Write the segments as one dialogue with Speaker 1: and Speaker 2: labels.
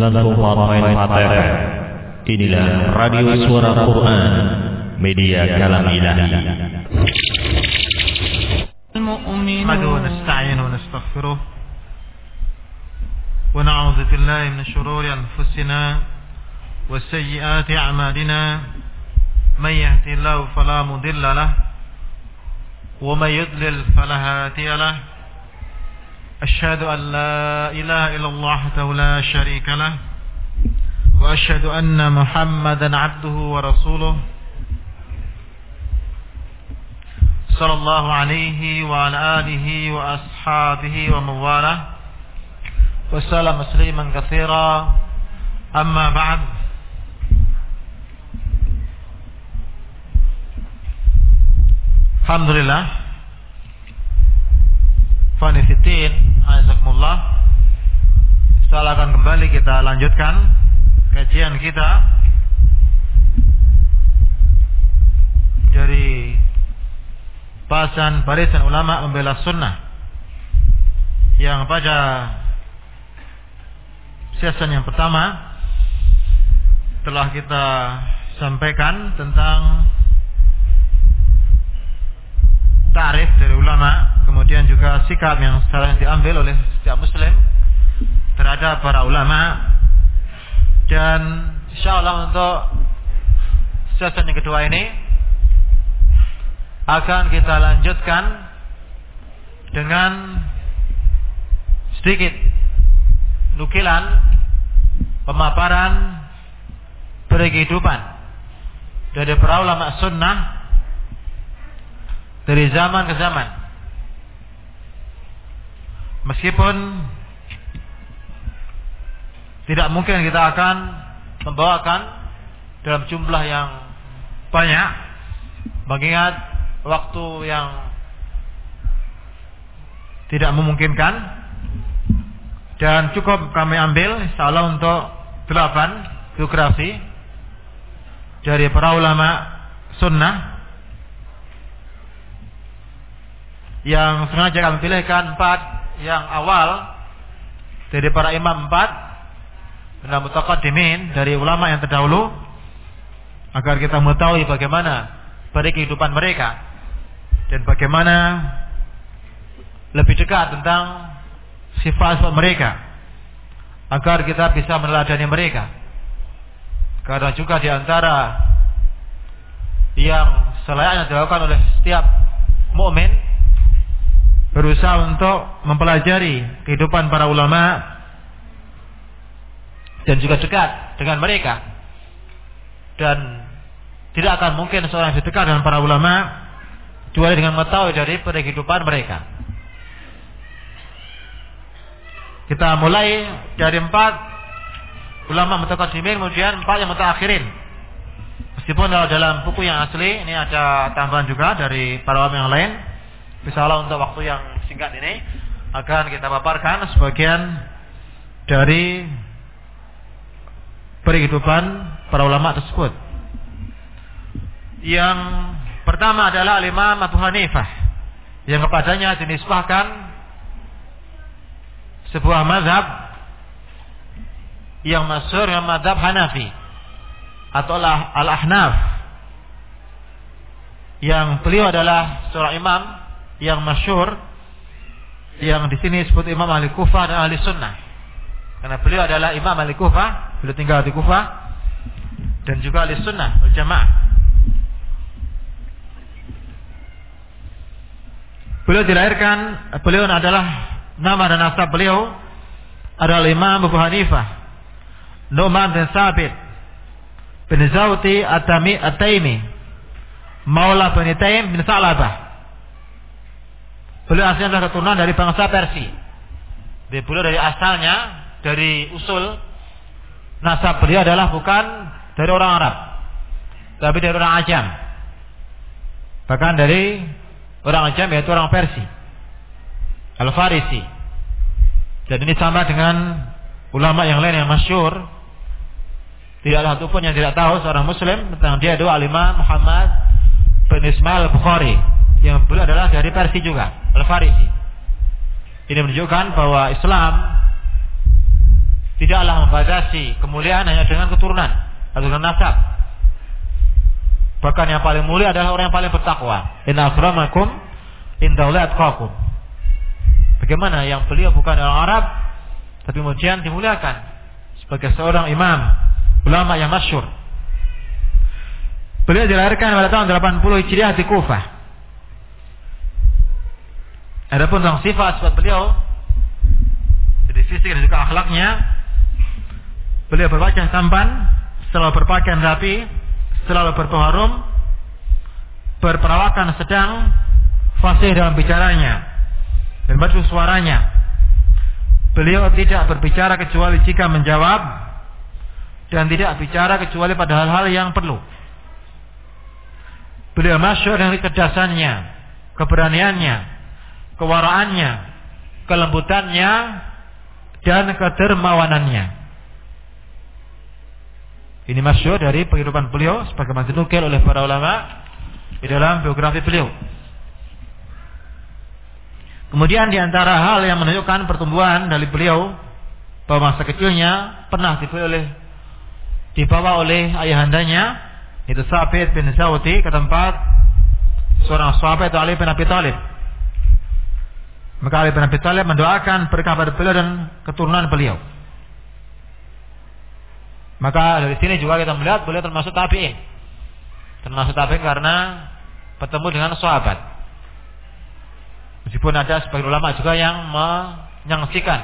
Speaker 1: FM. Inilah Radio Suara Quran, media kalam ilahi.
Speaker 2: نحمده ونستعينه ونستغفره ونعوذ بالله من شرور أنفسنا وسيئات أعمالنا من يهدي الله فلا مضل له ومن يضلل فلا هادي له أشهد أن لا إله إلا الله وحده لا شريك له وأشهد أن محمدا عبده ورسوله صلى الله عليه وعلى آله وأصحابه ومن والاه وسلم تسليما كثيرا. أما بعد Alhamdulillah Fanifitin Azakumullah Setelah akan kembali kita lanjutkan Kajian kita. Dari Bahasan barisan ulama membela sunnah. Yang pada Season yang pertama Telah kita Sampaikan tentang tarif dari ulama, kemudian juga sikap yang sekarang diambil oleh setiap muslim terhadap para ulama. Dan insya Allah untuk sesi yang kedua ini akan kita lanjutkan dengan sedikit nukilan pemaparan berkehidupan dari para ulama sunnah dari zaman ke zaman. Meskipun tidak mungkin kita akan membawakan dalam jumlah yang banyak, mengingat waktu yang tidak memungkinkan dan cukup kami ambil insyaallah untuk delapan biografi dari para ulama sunnah yang sengaja kami pilihkan empat yang awal dari para imam empat dan mutaqaddimin dari ulama yang terdahulu agar kita mengetahui bagaimana pada kehidupan mereka dan bagaimana lebih dekat tentang sifat-sifat mereka agar kita bisa meneladani mereka. Karena juga di antara yang selayaknya dilakukan oleh setiap mukmin berusaha untuk mempelajari kehidupan para ulama dan juga dekat dengan mereka dan tidak akan mungkin seorang yang dekat dengan para ulama kecuali dengan mengetahui dari kehidupan mereka. Kita mulai dari empat ulama mutakasimin kemudian empat yang mutakhirin. Meskipun dalam buku yang asli ini ada tambahan juga dari para ulama yang lain. Misalnya untuk waktu yang singkat ini akan kita paparkan sebagian dari perhidupan para ulama tersebut. Yang pertama adalah Imam Abu Hanifah yang kepadanya dinisbahkan sebuah mazhab yang masyhur dengan mazhab Hanafi atau Al-Ahnaf yang beliau adalah seorang imam yang masyhur yang di sini disebut Imam Ahli Kufah dan Ahli Sunnah. Karena beliau adalah Imam Ahli Kufah, beliau tinggal di Kufah dan juga Ahli Sunnah wal Jamaah. Beliau dilahirkan, beliau adalah nama dan nasab beliau adalah Imam Abu Hanifah, Nu'man bin Sabit bin Zawti At-Tami At-Taimi, Maula bin Taim bin Salabah. Beliau asalnya adalah keturunan dari bangsa Persia. Dia beliau dari asalnya dari usul nasab beliau adalah bukan dari orang Arab, tapi dari orang Ajam. Bahkan dari orang Ajam yaitu orang Persia. Al-Farisi. Dan ini sama dengan ulama yang lain yang masyur. Tidak ada satupun yang tidak tahu seorang muslim tentang dia adalah alimah Muhammad bin Ismail Bukhari yang beliau adalah dari Persia juga, Al-Farisi. Ini menunjukkan bahwa Islam tidaklah membatasi kemuliaan hanya dengan keturunan atau dengan nasab. Bahkan yang paling mulia adalah orang yang paling bertakwa. Inna akramakum indallahi atqakum. Bagaimana yang beliau bukan orang Arab tapi kemudian dimuliakan sebagai seorang imam ulama yang masyhur. Beliau dilahirkan pada tahun 80 Hijriah di Kufah. Adapun tentang sifat sifat beliau jadi fisik dan juga akhlaknya beliau berwajah tampan, selalu berpakaian rapi, selalu berpengaruh, berperawakan sedang, fasih dalam bicaranya, dan merdu suaranya. Beliau tidak berbicara kecuali jika menjawab dan tidak bicara kecuali pada hal-hal yang perlu. Beliau masyur dari kecerdasannya, keberaniannya, kewaraannya, kelembutannya, dan kedermawanannya. Ini masyur dari kehidupan beliau sebagaimana dinukil oleh para ulama di dalam biografi beliau. Kemudian di antara hal yang menunjukkan pertumbuhan dari beliau bahwa masa kecilnya pernah dibawa oleh dibawa oleh ayahandanya itu Sa'id bin Zawti ke tempat seorang sahabat itu Ali bin Abi Thalib. Maka Ali bin Abi Thalib mendoakan berkah pada beliau dan keturunan beliau. Maka dari sini juga kita melihat beliau termasuk tabi'in. Termasuk tabi'in karena bertemu dengan sahabat. Meskipun ada sebagian ulama juga yang menyaksikan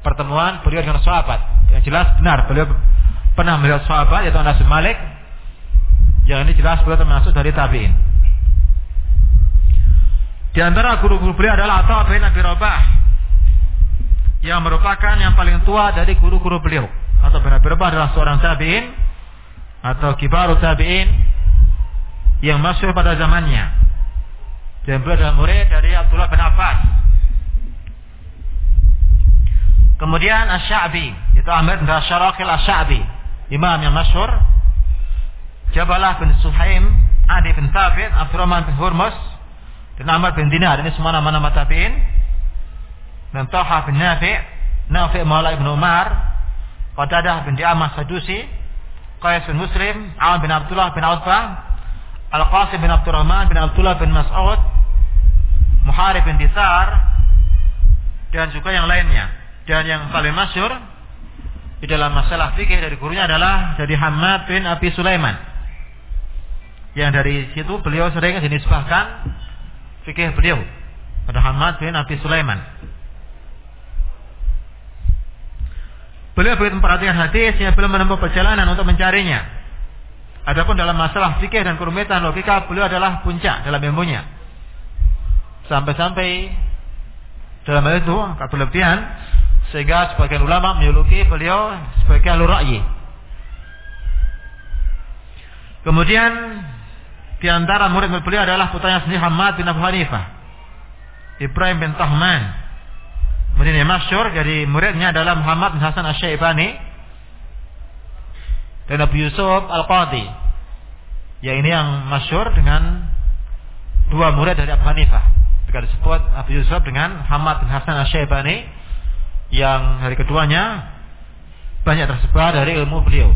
Speaker 2: pertemuan beliau dengan sahabat. Yang jelas benar beliau pernah melihat sahabat yaitu Anas bin Malik. Yang ini jelas beliau termasuk dari tabi'in. Di antara guru-guru beliau adalah Atta bin Abi Rabah yang merupakan yang paling tua dari guru-guru beliau. Atau bin Abi Rabah adalah seorang tabi'in atau kibaru tabi'in yang masuk pada zamannya. Dan beliau adalah murid dari Abdullah bin Abbas. Kemudian Asy-Sya'bi, itu Ahmad bin Syarakil Asy-Sya'bi, imam yang masyhur. Jabalah bin Suhaim, Adi bin Thabit, Abdurrahman bin Hurmus, dan Ahmad bin Dinar. Ini semua nama-nama tabi'in. Dan Taha bin Nafi', Nafi' Maula bin Umar, Qadadah bin Di'amah Sadusi, Qais bin Muslim, Awan bin Abdullah bin Utbah, Al-Qasim bin Abdurrahman bin Abdullah bin Mas'ud, Muharib bin Disar, dan juga yang lainnya. Dan yang paling masyur di dalam masalah fikih dari gurunya adalah dari Hamad bin Abi Sulaiman. Yang dari situ beliau sering dinisbahkan fikih beliau Hamad bin Abi Sulaiman. Beliau begitu memperhatikan hadis, ya beliau menempuh perjalanan untuk mencarinya. Adapun dalam masalah fikih dan kerumitan logika, beliau adalah puncak dalam ilmunya. Sampai-sampai dalam hal itu kelebihan sehingga sebagian ulama menjuluki beliau sebagai alur ra'yi. Kemudian di antara murid beliau adalah putranya sendiri Hamad bin Abu Hanifah. Ibrahim bin Tahman. Kemudian yang masyur dari muridnya adalah Muhammad bin Hasan Asy-Syaibani dan Abu Yusuf Al-Qadi. Ya ini yang masyur dengan dua murid dari Abu Hanifah. Jika disebut Abu Yusuf dengan Hamad bin Hasan Asy-Syaibani yang hari keduanya banyak tersebar dari ilmu beliau.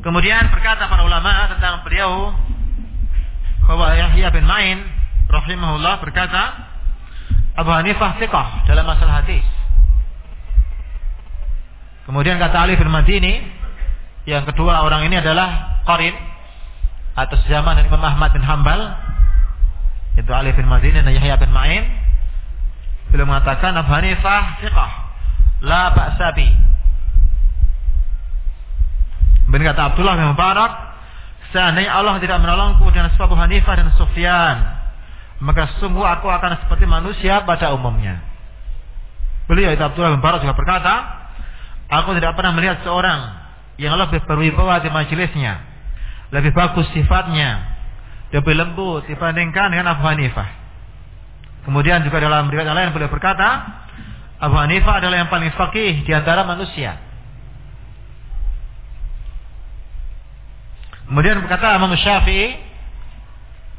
Speaker 2: Kemudian berkata para ulama tentang beliau bahwa Yahya bin Ma'in rahimahullah berkata Abu Hanifah thiqah dalam masalah hadis. Kemudian kata Ali bin Madini, yang kedua orang ini adalah Qarin atas zaman Imam Ahmad bin Hambal. Itu Ali bin Madini dan Yahya bin Ma'in. Beliau mengatakan Abu Hanifah thiqah la ba'sabi. Kemudian kata Abdullah bin Mubarak, seandainya Allah tidak menolongku dengan sebab Hanifah dan Sufyan, maka sungguh aku akan seperti manusia pada umumnya. Beliau itu Abdullah bin Mubarak juga berkata, Aku tidak pernah melihat seorang yang lebih berwibawa di majelisnya, lebih bagus sifatnya, lebih lembut dibandingkan dengan Abu Hanifah. Kemudian juga dalam riwayat lain beliau berkata, Abu Hanifah adalah yang paling fakih di antara manusia. Kemudian berkata Imam Syafi'i,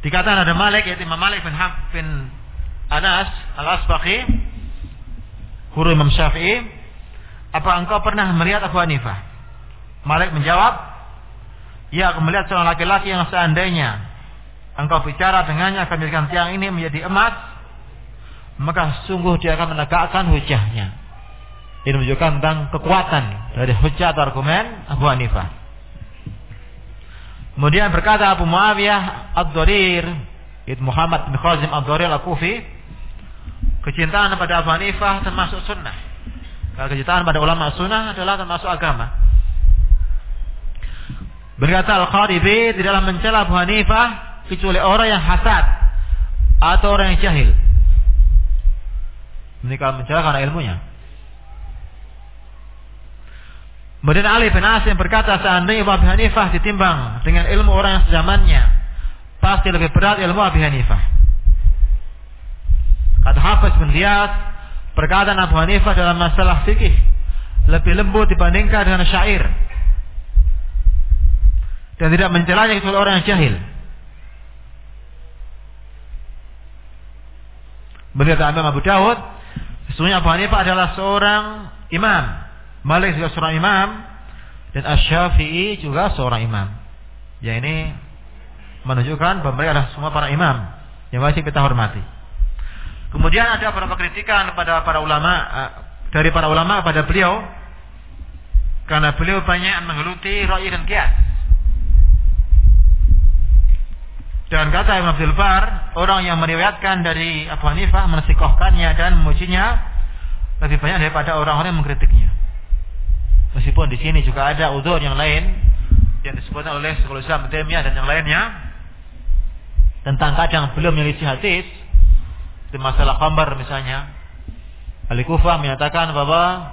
Speaker 2: dikatakan ada Malik yaitu Imam Malik bin Hab bin Anas al-Asbaqi, guru Imam Syafi'i, apa engkau pernah melihat Abu Hanifah? Malik menjawab, ya aku melihat seorang laki-laki yang seandainya engkau bicara dengannya akan menjadikan tiang ini menjadi emas, maka sungguh dia akan menegakkan hujahnya. Ini menunjukkan tentang kekuatan dari hujah atau argumen Abu Hanifah. Kemudian berkata Abu Muawiyah Ad-Dharir, itu Muhammad bin Khazim Ad-Dharir Al-Kufi, kecintaan pada Abu Hanifah termasuk sunnah. Kecintaan pada ulama sunnah adalah termasuk agama. Berkata Al-Kharibi dalam mencela Abu Hanifah kecuali orang yang hasad atau orang yang jahil. Kalau mencela karena ilmunya. Kemudian Ali bin Asim berkata seandainya Abu Hanifah ditimbang dengan ilmu orang yang sezamannya, pasti lebih berat ilmu Abu Hanifah. Kata Hafiz bin Riyad, perkataan Abu Hanifah dalam masalah fikih lebih lembut dibandingkan dengan syair. Dan tidak mencelanya kecuali orang yang jahil. Berkata Imam Abu Dawud, sesungguhnya Abu Hanifah adalah seorang imam Malik juga seorang imam dan Asy-Syafi'i juga seorang imam. Ya ini menunjukkan bahwa mereka adalah semua para imam yang wajib kita hormati. Kemudian ada beberapa kritikan kepada para ulama eh, dari para ulama pada beliau karena beliau banyak menggeluti ra'i dan kias. Dan kata Imam Abdul Bar, orang yang meriwayatkan dari Abu Hanifah mensikohkannya dan memujinya lebih banyak daripada orang-orang yang mengkritiknya. Meskipun di sini juga ada udur yang lain yang disebutkan oleh Syekhul Islam Taimiyah dan yang lainnya tentang kadang belum menyelisih hadis di masalah khambar misalnya. Ali Kufah menyatakan bahwa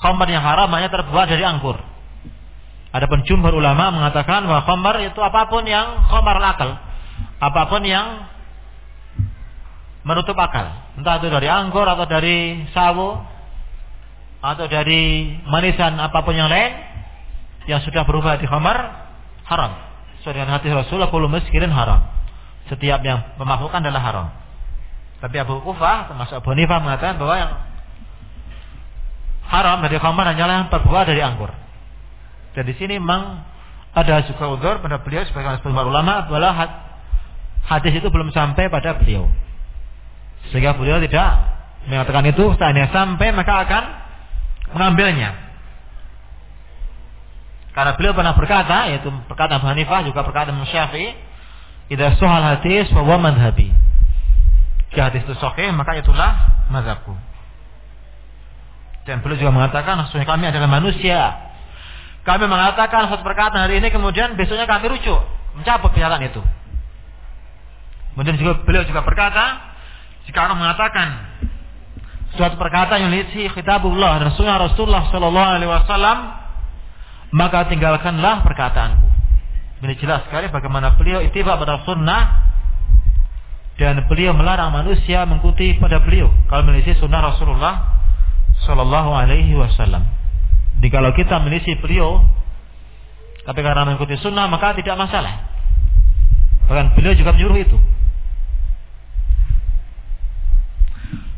Speaker 2: khambar yang haram hanya terbuat dari anggur. Adapun jumhur ulama mengatakan bahwa khambar itu apa pun yang khambar akal. Apa pun yang menutup akal. Entah itu dari anggur atau dari sawo atau dari manisan apa pun yang lain yang sudah berubah di khamar haram. Sesuai hati Rasulullah kullu miskirin haram. Setiap yang memabukkan adalah haram. Tapi Abu Kufah termasuk Abu Hanifah mengatakan bahwa yang haram dari khamar hanyalah yang terbuat dari anggur. Dan di sini memang ada juga udur pada beliau sebagai sebagian ulama adalah hadis itu belum sampai pada beliau. Sehingga beliau tidak mengatakan itu seandainya sampai maka akan mengambilnya. Karena beliau pernah berkata, yaitu perkataan Abu Hanifah juga perkataan Syafi'i, "Idza sohal hadis fa huwa madhhabi." Jika hadis itu sahih, maka itulah mazhabku. Dan beliau juga mengatakan, sesungguhnya kami adalah manusia. Kami mengatakan satu perkataan hari ini, kemudian besoknya kami rujuk, mencabut pernyataan itu. Kemudian juga beliau juga berkata, jika orang mengatakan suatu perkataan yang lisi kitabullah dan Rasulullah sallallahu alaihi wasallam maka tinggalkanlah perkataanku. Ini jelas sekali bagaimana beliau ittiba pada sunnah dan beliau melarang manusia mengikuti pada beliau kalau meneliti sunnah Rasulullah sallallahu alaihi wasallam. Jadi kalau kita meneliti beliau tapi karena mengikuti sunnah maka tidak masalah. Bahkan beliau juga menyuruh itu.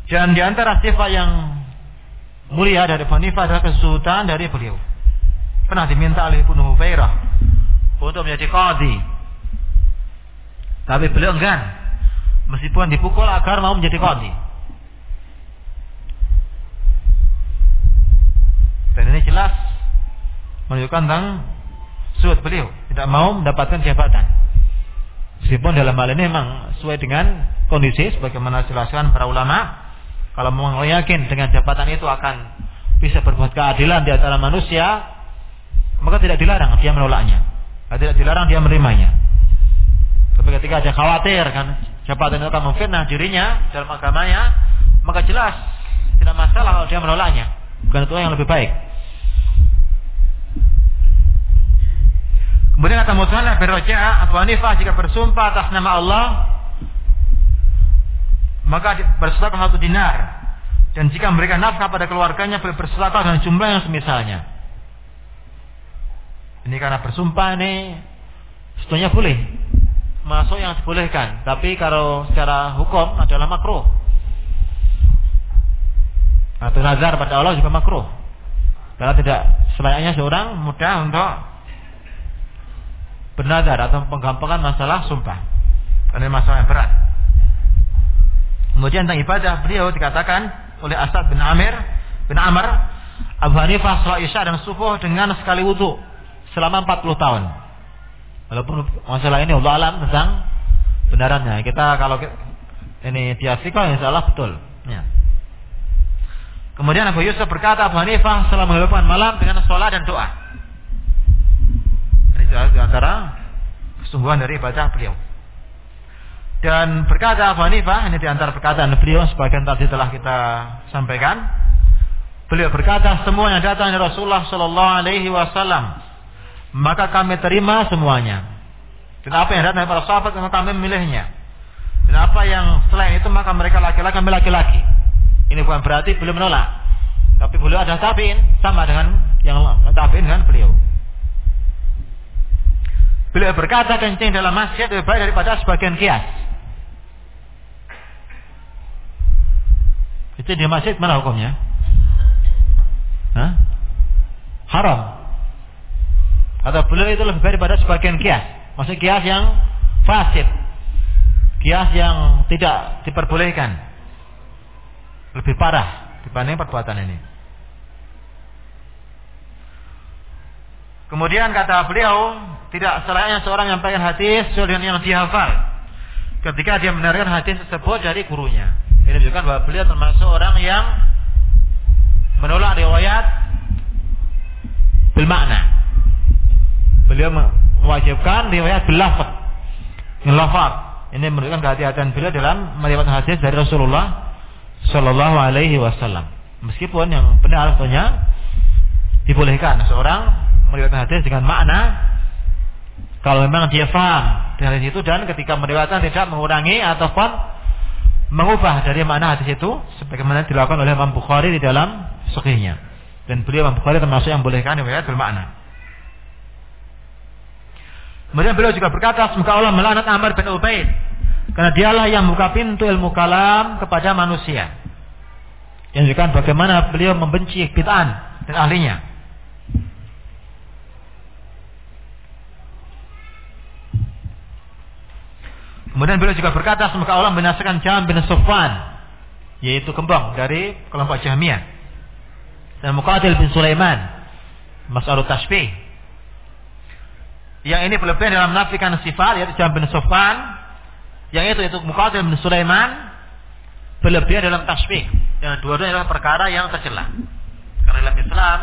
Speaker 2: Dan di antara sifat yang mulia dari Hanifah adalah kesulitan dari beliau. Pernah diminta oleh Ibnu Hufairah untuk menjadi qadhi. Tapi beliau enggan. Meskipun dipukul agar mau menjadi qadhi. Dan ini jelas menunjukkan tentang sulit beliau tidak mau mendapatkan jabatan. Meskipun dalam hal ini memang sesuai dengan kondisi sebagaimana jelaskan para ulama kalau mau yakin dengan jabatan itu akan bisa berbuat keadilan di antara manusia, maka tidak dilarang dia menolaknya. Tidak dilarang dia menerimanya. Tapi ketika dia khawatir kan jabatan itu akan memfitnah dirinya dalam agamanya, maka jelas tidak masalah kalau dia menolaknya. Bukan itu yang lebih baik. Kemudian kata Musanna berroja Abu Hanifah jika bersumpah atas nama Allah maka bersedekah satu dinar. Dan jika memberikan nafkah pada keluarganya boleh bersedekah dengan jumlah yang semisalnya. Ini karena bersumpah ini sebetulnya boleh. Masuk yang dibolehkan. Tapi kalau secara hukum adalah makruh. Atau nazar pada Allah juga makruh. Karena tidak selayaknya seorang mudah untuk bernazar atau menggampangkan masalah sumpah. Karena masalah yang berat. Kemudian tentang ibadah beliau dikatakan oleh Asad bin Amir bin Amr Abu Hanifah salat Isya dan subuh dengan sekali wudhu selama 40 tahun. Walaupun masalah ini Allah alam tentang benarannya. Kita kalau ini diasikal insya Allah betul. Ya. Kemudian Abu Yusuf berkata Abu Hanifah setelah menghidupkan malam dengan sholat dan doa. Ini di antara kesungguhan dari ibadah beliau. Dan berkata Abu Hanifah, ini di antara perkataan beliau, sebagian tadi telah kita sampaikan. Beliau berkata, semua yang datang dari Rasulullah Sallallahu Alaihi Wasallam, maka kami terima semuanya. Dan apa yang datang dari para sahabat, maka kami memilihnya. Dan apa yang selain itu, maka mereka laki-laki, kami laki-laki. Ini bukan berarti beliau menolak. Tapi beliau ada tabiin sama dengan yang tabiin dengan beliau. Beliau berkata kencing dalam masjid lebih baik daripada sebagian kias. Itu di masjid mana hukumnya? Hah? Haram. Atau beliau itu lebih baik daripada sebagian kias. Maksud kias yang fasid. Kias yang tidak diperbolehkan. Lebih parah dibanding perbuatan ini. Kemudian kata beliau, tidak selayaknya seorang yang pengen hadis sesuai dengan yang dihafal. Ketika dia mendengarkan hadis tersebut dari gurunya. Ini menunjukkan bahwa beliau termasuk orang yang menolak riwayat bil makna. Beliau mewajibkan riwayat bil lafaz. Ini menunjukkan kehati-hatian beliau dalam meriwayatkan hadis dari Rasulullah Shallallahu alaihi wasallam. Meskipun yang benar artinya dibolehkan seorang meriwayatkan hadis dengan makna kalau memang dia faham dari situ dan ketika meriwayatkan tidak mengurangi ataupun mengubah dari makna hadis itu sebagaimana dilakukan oleh Imam Bukhari di dalam sahihnya. Dan beliau Imam Bukhari termasuk yang bolehkan riwayat bermakna. Kemudian beliau juga berkata, semoga Allah melaknat Amr bin Ubaid karena dialah yang membuka pintu ilmu kalam kepada manusia. Yang juga bagaimana beliau membenci bid'ah dan ahlinya. Kemudian beliau juga berkata, semoga Allah binasakan Jam bin Sufwan, yaitu kembang dari kelompok Jahmiyah. Dan Muqatil bin Sulaiman, Mas'alut Tashbih. Yang ini berlebihan dalam menafikan sifat, yaitu Jam bin Sufwan, yang itu itu Muqatil bin Sulaiman, berlebihan dalam tasbih. Yang dua-duanya adalah perkara yang tercela. Karena dalam Islam,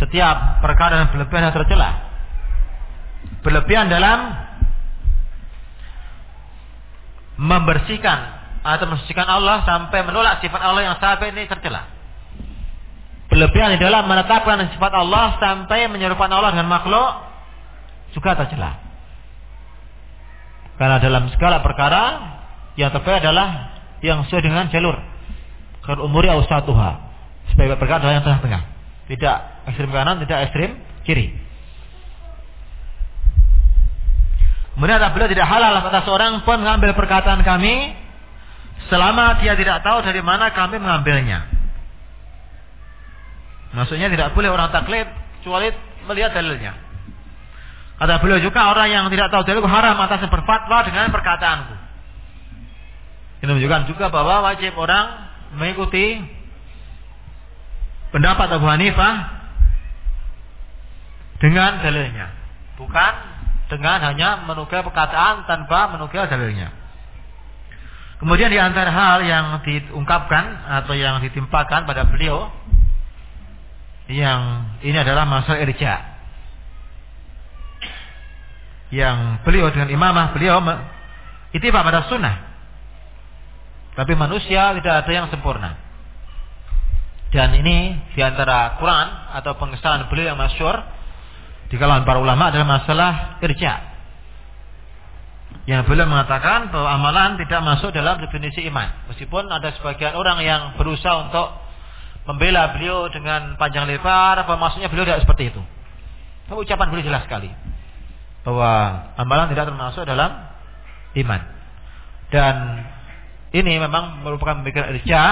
Speaker 2: setiap perkara yang berlebihan yang tercela. Berlebihan dalam membersihkan atau membersihkan Allah sampai menolak sifat Allah yang sampai ini tercela. Berlebihan di dalam menetapkan sifat Allah sampai menyerupakan Allah dengan makhluk juga tercela. Karena dalam segala perkara yang terbaik adalah yang sesuai dengan jalur. Kalau umuri awsatuha. Sebagai perkara adalah yang tengah-tengah. Tidak ekstrim kanan, tidak ekstrim kiri. Kemudian beliau tidak halal atas seorang pun mengambil perkataan kami selama dia tidak tahu dari mana kami mengambilnya. Maksudnya tidak boleh orang taklid kecuali melihat dalilnya. Kata beliau juga orang yang tidak tahu dalil haram atas berfatwa dengan perkataanku. Ini menunjukkan juga bahwa wajib orang mengikuti pendapat Abu Hanifah dengan dalilnya, bukan dengan hanya menukil perkataan tanpa menukil dalilnya. Kemudian di antara hal yang diungkapkan atau yang ditimpakan pada beliau yang ini adalah masalah irja. Yang beliau dengan imamah beliau itu pada sunnah. Tapi manusia tidak ada yang sempurna. Dan ini di antara Quran atau pengesahan beliau yang masyur di kalangan para ulama adalah masalah kerja. Yang beliau mengatakan bahwa amalan tidak masuk dalam definisi iman. Meskipun ada sebagian orang yang berusaha untuk membela beliau dengan panjang lebar, apa maksudnya beliau tidak seperti itu. Tapi ucapan beliau jelas sekali bahwa amalan tidak termasuk dalam iman. Dan ini memang merupakan pemikiran irja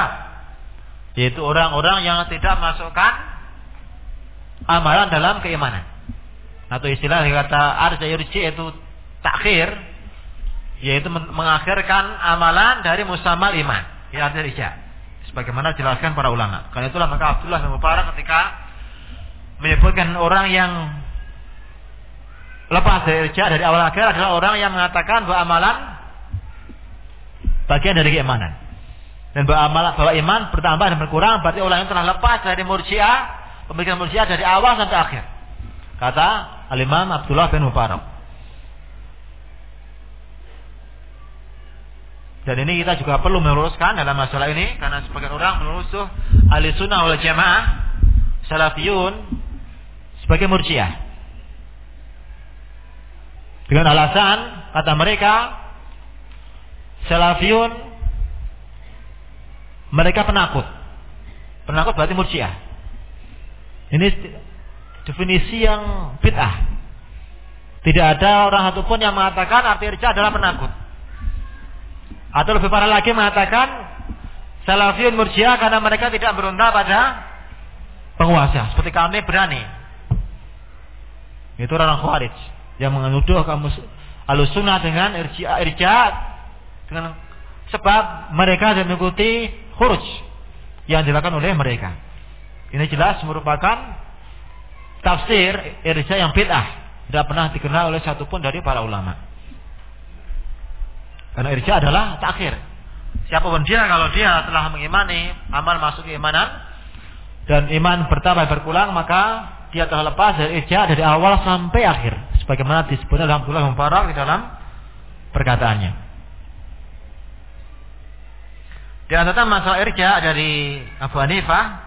Speaker 2: Yaitu orang-orang yang tidak masukkan amalan dalam keimanan. Atau istilah kata arja yurji itu takhir yaitu mengakhirkan amalan dari musamal iman. Ya isya. Sebagaimana dijelaskan para ulama. Karena itulah maka Abdullah bin Mubarak ketika menyebutkan orang yang lepas dari irja dari awal akhir adalah orang yang mengatakan bahwa amalan bagian dari keimanan. Dan bahwa amalan bahwa iman bertambah dan berkurang berarti orang yang telah lepas dari murjiah, pemikiran murjiah dari awal sampai akhir. Kata Al-Imam Abdullah bin Mubarak. Dan ini kita juga perlu meluruskan dalam masalah ini karena sebagian orang menuduh ahli sunnah wal jamaah salafiyun sebagai murjiah. Dengan alasan kata mereka salafiyun mereka penakut. Penakut berarti murjiah. Ini definisi yang bid'ah. Tidak ada orang satupun yang mengatakan arti irja adalah penakut. Atau lebih parah lagi mengatakan salafiyun murjiah karena mereka tidak berontak pada penguasa. Seperti kami berani itu orang Khawarij yang menuduh kamu alusuna dengan irja, irja dengan sebab mereka mengikuti khuruj yang dilakukan oleh mereka. Ini jelas merupakan tafsir irja yang bid'ah. Tidak pernah dikenal oleh satupun dari para ulama. Karena irja adalah takhir. Siapa pun dia kalau dia telah mengimani amal masuk keimanan dan iman bertambah berkurang maka dia telah lepas dari irja dari awal sampai akhir. Sebagaimana disebut dalam Abdullah Mubarak di dalam perkataannya. Di antara masalah irja dari Abu Hanifah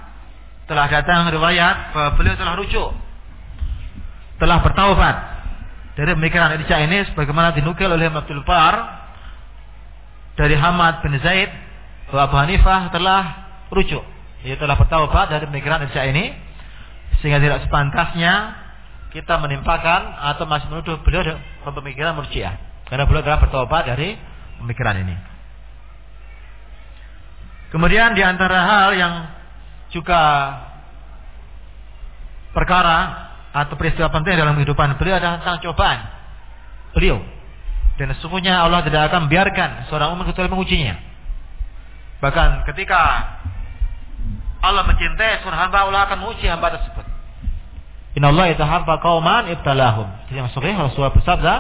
Speaker 2: telah datang riwayat bahwa beliau telah rujuk, telah bertaubat dari pemikiran irja ini sebagaimana dinukil oleh Abdul Bar dari Hamad bin Zaid bahwa Abu Hanifah telah rujuk, ia telah bertaubat dari pemikiran irja ini sehingga tidak sepantasnya kita menimpakan atau masih menuduh beliau dengan pemikiran murjiah. Karena beliau telah bertobat dari pemikiran ini. Kemudian di antara hal yang juga perkara atau peristiwa penting dalam kehidupan beliau adalah tentang cobaan beliau. Dan sesungguhnya Allah tidak akan biarkan seorang umat kecuali mengujinya. Bahkan ketika Allah mencintai seorang hamba, Allah akan menguji hamba tersebut. Inna Allah itahabba kauman ibtalahum. Jadi maksudnya Rasulullah bersabda,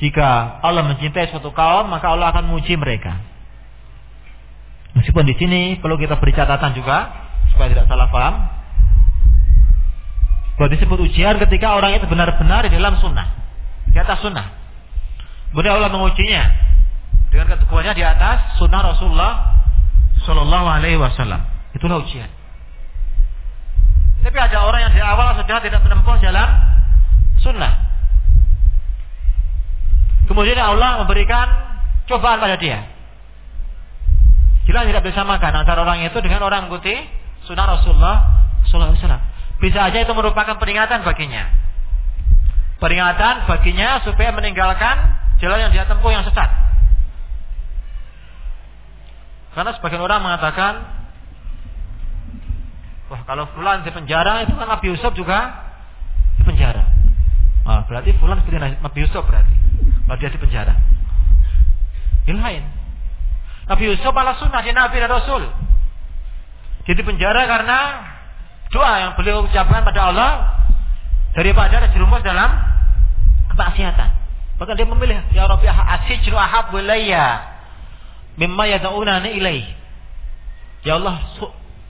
Speaker 2: jika Allah mencintai suatu kaum, maka Allah akan menguji mereka. Meskipun di sini perlu kita beri catatan juga supaya tidak salah paham. Bahwa disebut ujian ketika orang itu benar-benar di dalam sunnah, di atas sunnah. Kemudian Allah mengujinya dengan keteguhannya di atas sunnah Rasulullah Shallallahu Alaihi Wasallam. Itulah ujian. Tapi ada orang yang di awal sudah tidak menempuh jalan sunnah. Kemudian Allah memberikan cobaan pada dia. Jelas tidak bisa makan antara orang itu dengan orang mengikuti sunnah Rasulullah Sallallahu Alaihi Wasallam. Bisa aja itu merupakan peringatan baginya. Peringatan baginya supaya meninggalkan jalan yang dia tempuh yang sesat. Karena sebagian orang mengatakan, wah kalau Fulan di penjara itu kan Nabi Yusuf juga di penjara. Nah, berarti Fulan seperti Nabi Yusuf berarti. Kalau dia di penjara. Ini lain. Nabi Yusuf malah sunnah di Nabi dan Rasul. Dia di penjara karena doa yang beliau ucapkan pada Allah daripada terjerumus dalam kemaksiatan. Bahkan dia memilih ya Rabbi asijru ahab ilayya mimma yad'unani ilaih. Ya Allah,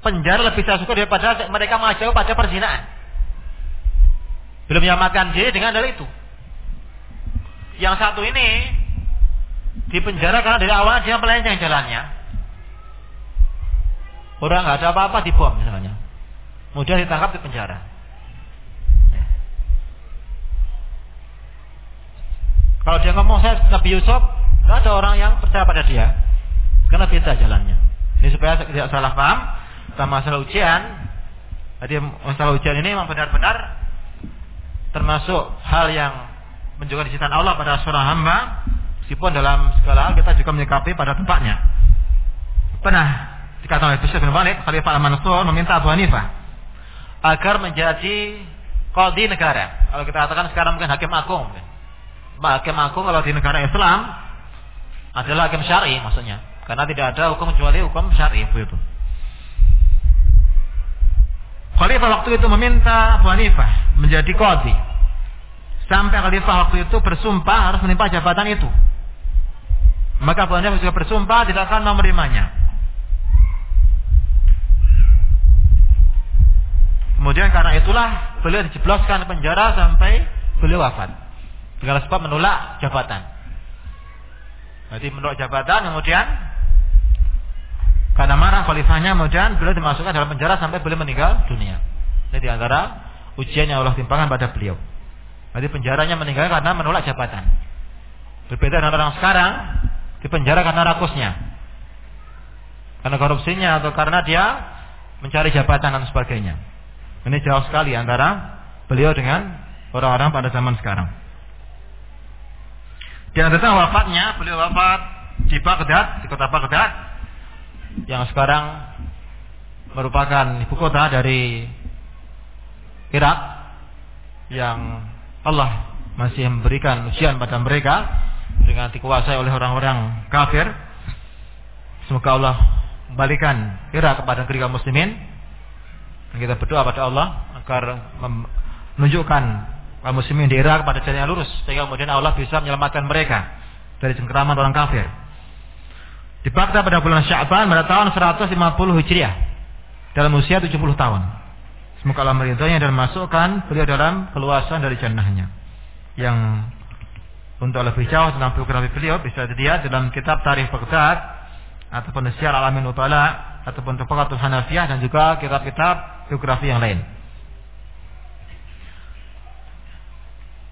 Speaker 2: penjara lebih saya suka daripada mereka mengajak pada perzinaan. Belum menyamakan diri dengan hal itu. Yang satu ini di penjara karena dari awal dia melenceng jalannya. Orang nggak ada apa-apa dibom misalnya. Kemudian ditangkap di penjara. Ya. Kalau dia ngomong saya Nabi Yusuf, nggak ada orang yang percaya pada dia. Karena beda jalannya. Ini supaya tidak salah paham tentang masalah ujian. Jadi masalah ujian ini memang benar-benar termasuk hal yang menunjukkan kecintaan Allah pada seorang hamba. Meskipun dalam segala hal kita juga menyikapi pada tempatnya. Pernah dikatakan oleh Bishr bin Walid, Khalifah Al-Mansur meminta Abu Hanifah agar menjadi qadhi negara. Kalau kita katakan sekarang mungkin hakim agung. Hakim agung kalau di negara Islam adalah hakim syar'i maksudnya. Karena tidak ada hukum kecuali hukum syar'i begitu. Khalifah waktu itu meminta Abu Hanifah menjadi qadhi. Sampai Khalifah waktu itu bersumpah harus menimpa jabatan itu. Maka Abu Hanifah juga bersumpah tidak akan menerimanya. Kemudian karena itulah beliau dijebloskan penjara sampai beliau wafat. Dengan sebab menolak jabatan. Jadi menolak jabatan kemudian karena marah khalifahnya kemudian beliau dimasukkan dalam penjara sampai beliau meninggal dunia. Jadi antara ujian yang Allah timpakan pada beliau. Jadi penjaranya meninggal karena menolak jabatan. Berbeda dengan orang sekarang di penjara karena rakusnya. Karena korupsinya atau karena dia mencari jabatan dan sebagainya. Ini jauh sekali antara beliau dengan orang-orang pada zaman sekarang. Di antara wafatnya, beliau wafat di Baghdad, di kota Baghdad, yang sekarang merupakan ibu kota dari Irak, yang Allah masih memberikan ujian pada mereka dengan dikuasai oleh orang-orang kafir. Semoga Allah kembalikan Irak kepada negeri muslimin. Kita berdoa pada Allah agar menunjukkan kaum muslimin di Irak pada jalan yang lurus sehingga kemudian Allah bisa menyelamatkan mereka dari cengkeraman orang kafir. Di Baghdad pada bulan Sya'ban pada tahun 150 Hijriah dalam usia 70 tahun. Semoga Allah meridhoinya dan masukkan beliau dalam keluasan dari jannahnya. Yang untuk lebih jauh tentang biografi beliau bisa dilihat dalam kitab Tarikh Baghdad ataupun Syiar Alamin Utala ataupun Tafaqatul Hanafiyah dan juga kitab-kitab biografi yang lain.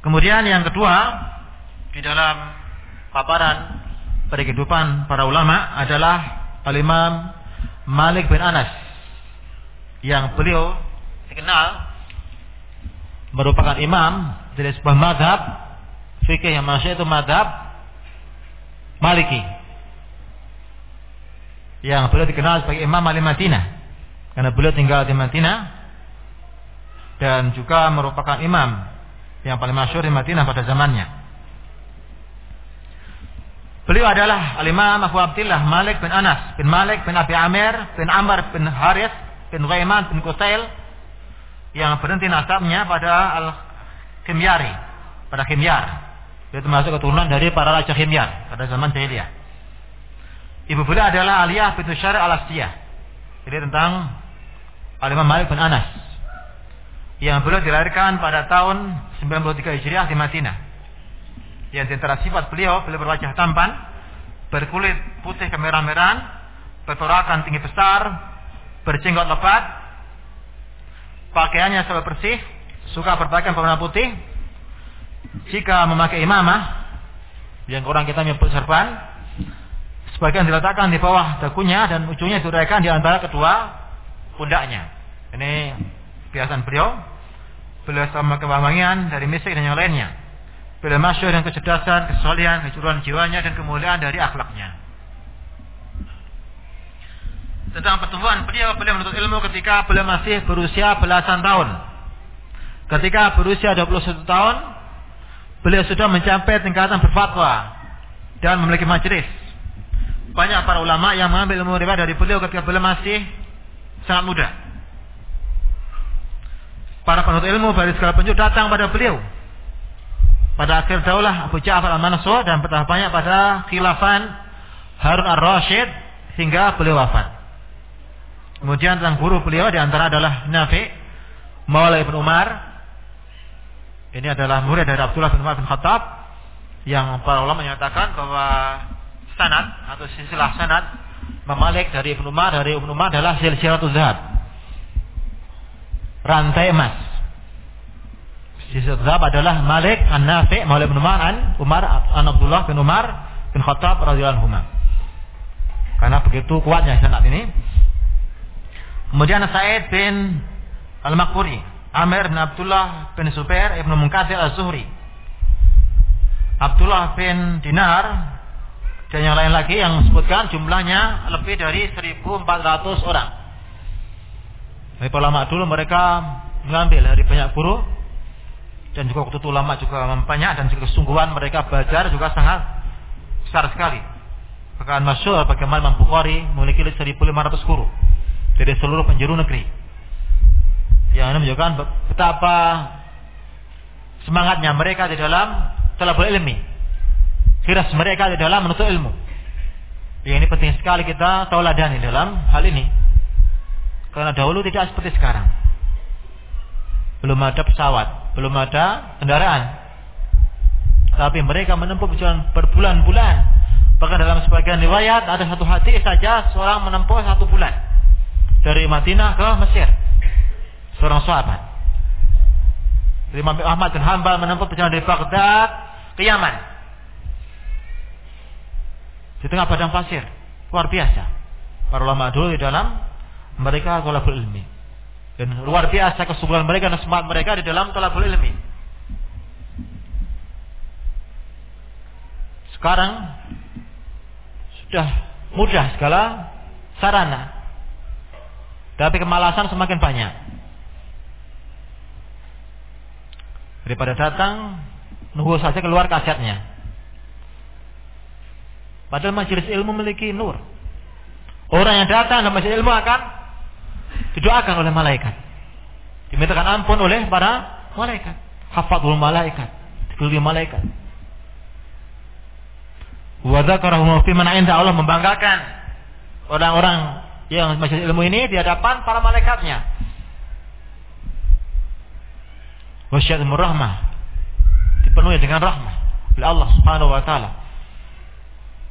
Speaker 2: Kemudian yang kedua di dalam paparan pada kehidupan para ulama adalah Al-Imam Malik bin Anas yang beliau dikenal merupakan imam dari sebuah madhab fikih yang masuk itu madhab Maliki yang beliau dikenal sebagai Imam Ali Madinah karena beliau tinggal di Madinah dan juga merupakan imam yang paling masyhur di Madinah pada zamannya. Beliau adalah Al-Imam Abu Abdullah Malik bin Anas bin Malik bin Abi Amir bin Amr bin Haris bin Ghaiman bin Kusail yang berhenti nasabnya pada Al-Khimyari pada Khimyar dia termasuk keturunan dari para raja Himyar pada zaman jahiliyah. Ibu beliau adalah Aliyah bintu Syari al -Asiyah. Jadi tentang Alimah Malik bin Anas. Yang beliau dilahirkan pada tahun 93 Hijriah di Madinah. Yang di antara sifat beliau, beliau berwajah tampan, berkulit putih kemerah-merahan, bertorakan tinggi besar, berjenggot lebat, pakaiannya selalu bersih, suka berpakaian berwarna putih, jika memakai imamah yang orang kita menyebut serban sebagian diletakkan di bawah dagunya dan ujungnya diuraikan di antara kedua pundaknya. Ini kebiasaan beliau. Beliau sama kewangian dari misik dan yang lainnya. Beliau masyur dengan kecerdasan, kesolehan, kecuruan jiwanya dan kemuliaan dari akhlaknya. Tentang pertumbuhan beliau beliau menuntut ilmu ketika beliau masih berusia belasan tahun. Ketika berusia 21 tahun beliau sudah mencapai tingkatan berfatwa dan memiliki majelis. Banyak para ulama yang mengambil ilmu riwayat dari beliau ketika beliau masih sangat muda. Para penuntut ilmu dari segala penjuru datang pada beliau. Pada akhir daulah Abu Ja'far al-Mansur dan betapa banyak pada khilafan Harun ar-Rashid hingga beliau wafat. Kemudian tentang guru beliau di antara adalah Nafi, Maula Ibn Umar, ini adalah murid dari Abdullah bin Umar bin Khattab yang para ulama menyatakan bahwa sanad atau silsilah sanad memalik dari Ibnu Umar dari Ibnu Umar adalah silsilatul zahab. Rantai emas. Silsilatul zahab adalah Malik An-Nafi' Maulid bin Umar an Umar an Abdullah bin Umar bin Khattab radhiyallahu anhu. Karena begitu kuatnya sanad ini. Kemudian Said bin Al-Maqburi Amir bin Abdullah bin Zubair ibnu Munkathir az-Zuhri. Abdullah bin Dinar Dan yang lain lagi yang disebutkan jumlahnya lebih dari 1400 orang. Dari ulama dulu mereka mengambil dari banyak guru dan juga waktu itu ulama juga banyak dan juga kesungguhan mereka belajar juga sangat besar sekali. Bahkan masyur bagaimana Imam Bukhari memiliki 1500 guru dari seluruh penjuru negeri. Yang ini menunjukkan betapa semangatnya mereka di dalam talabul ilmi. Kiras mereka di dalam menuntut ilmu. Yang ini penting sekali kita tauladani dalam hal ini. Karena dahulu tidak seperti sekarang. Belum ada pesawat, belum ada kendaraan. Tapi mereka menempuh perjalanan berbulan-bulan. Bahkan dalam sebagian riwayat ada satu hati saja seorang menempuh satu bulan. Dari Madinah ke Mesir. Seorang sahabat. Imam Ahmad bin Hanbal menempuh perjalanan dari Baghdad ke Yaman. Di tengah padang pasir. Luar biasa. Para ulama dulu di dalam mereka tolabul ilmi. Dan luar biasa kesungguhan mereka dan semangat mereka di dalam tolabul ilmi. Sekarang sudah mudah segala sarana. Tapi kemalasan semakin banyak. Daripada datang, nunggu saja keluar kasetnya. Padahal majelis ilmu memiliki nur. Orang yang datang ke majelis ilmu akan didoakan oleh malaikat. Dimintakan ampun oleh para malaikat. Hafadul malaikat. Dikelilingi malaikat. Wa dzakarahum fi man Allah membanggakan orang-orang yang masih ilmu ini di hadapan para malaikatnya. Wasyatul rahmah dipenuhi dengan rahmah oleh Allah Subhanahu wa taala.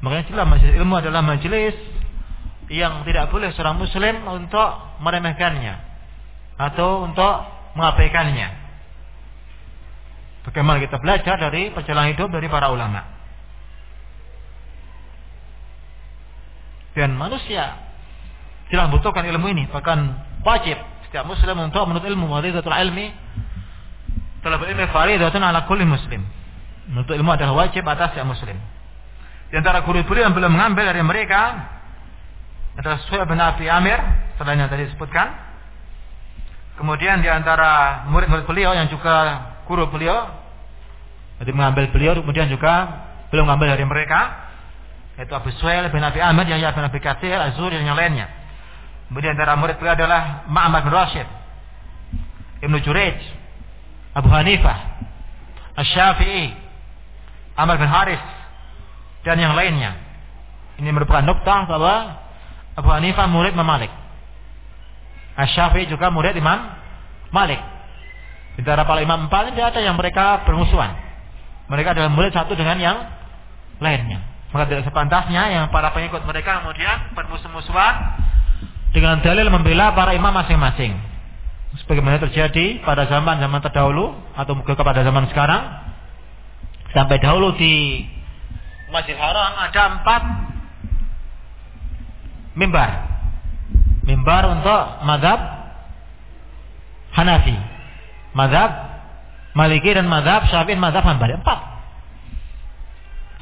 Speaker 2: Makanya jelas majelis ilmu adalah majelis yang tidak boleh seorang muslim untuk meremehkannya atau untuk mengabaikannya. Bagaimana kita belajar dari perjalanan hidup dari para ulama. Dan manusia tidak membutuhkan ilmu ini, bahkan wajib setiap muslim untuk menuntut ilmu. Wadidatul ilmi telah ilmi faridatun ala kulli muslim. Menuntut ilmu adalah wajib atas setiap muslim. Di antara guru-guru yang belum mengambil dari mereka adalah Suhaib bin Abi Amir, selain yang tadi disebutkan. Kemudian di antara murid-murid beliau yang juga guru beliau, jadi mengambil beliau, kemudian juga belum mengambil dari mereka, yaitu Abu Suhail bin Abi Amir, yang bin Abi Katsir, Azur dan yang lainnya. Kemudian antara murid beliau adalah Ma'amad bin Rashid, Ibnu Jurayj, Abu Hanifah, Asy-Syafi'i, Amr bin Haris dan yang lainnya. Ini merupakan nuktah bahwa Abu Hanifah murid Imam Malik. Asy-Syafi'i juga murid Imam Malik. Di antara para imam empat tidak ada yang mereka bermusuhan. Mereka adalah murid satu dengan yang lainnya. Maka tidak sepantasnya yang para pengikut mereka kemudian bermusuh-musuhan dengan dalil membela para imam masing-masing. Sebagaimana terjadi pada zaman-zaman terdahulu atau mungkin kepada zaman sekarang. Sampai dahulu di Masjid Haram ada empat mimbar. Mimbar untuk madhab Hanafi. Madhab Maliki dan madhab Syafi'i madhab Hanbali. Empat.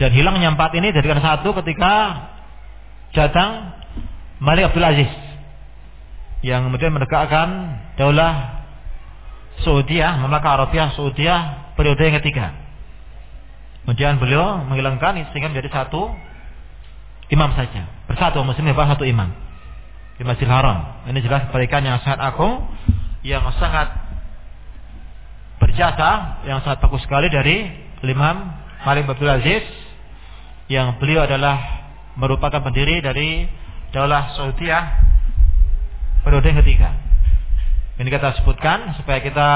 Speaker 2: Dan hilangnya empat ini jadikan satu ketika datang Malik Abdul Aziz yang kemudian menegakkan daulah Saudiyah, Mamlakah Arabiah Saudiyah periode yang ketiga. Kemudian beliau menghilangkan sehingga menjadi satu imam saja. Bersatu muslim satu imam. Di Masjidil Haram. Ini jelas kebaikan yang sangat agung yang sangat berjasa, yang sangat bagus sekali dari Imam Malik Abdul Aziz yang beliau adalah merupakan pendiri dari Daulah Saudiyah periode ketiga. Ini kita sebutkan supaya kita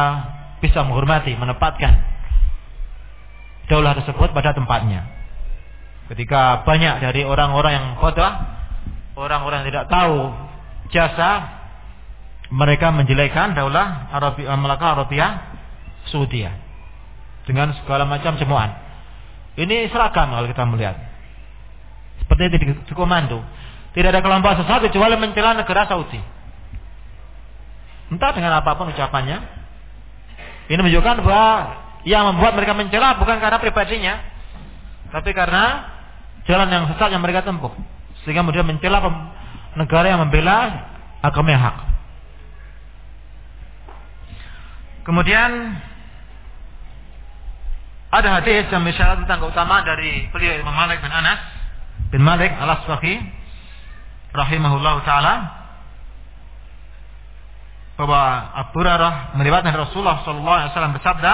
Speaker 2: bisa menghormati, menempatkan daulah tersebut pada tempatnya. Ketika banyak dari orang-orang yang khotbah, orang-orang tidak tahu jasa, mereka menjelekan daulah Arabia, Melaka Arabia Saudi dengan segala macam cemoan. Ini seragam kalau kita melihat. Seperti itu di komando. Tidak ada kelompok sesat kecuali mencela negara Saudi. Entah dengan apa pun ucapannya. Ini menunjukkan bahwa yang membuat mereka mencela bukan karena pribadinya, tapi karena jalan yang sesat yang mereka tempuh. Sehingga kemudian mencela negara yang membela agama yang hak. Kemudian ada hadis yang bicara tentang keutamaan dari beliau Imam Malik bin Anas bin Malik al-Asfahi rahimahullah taala bahwa Abu Hurairah meriwayatkan Rasulullah sallallahu alaihi wasallam bersabda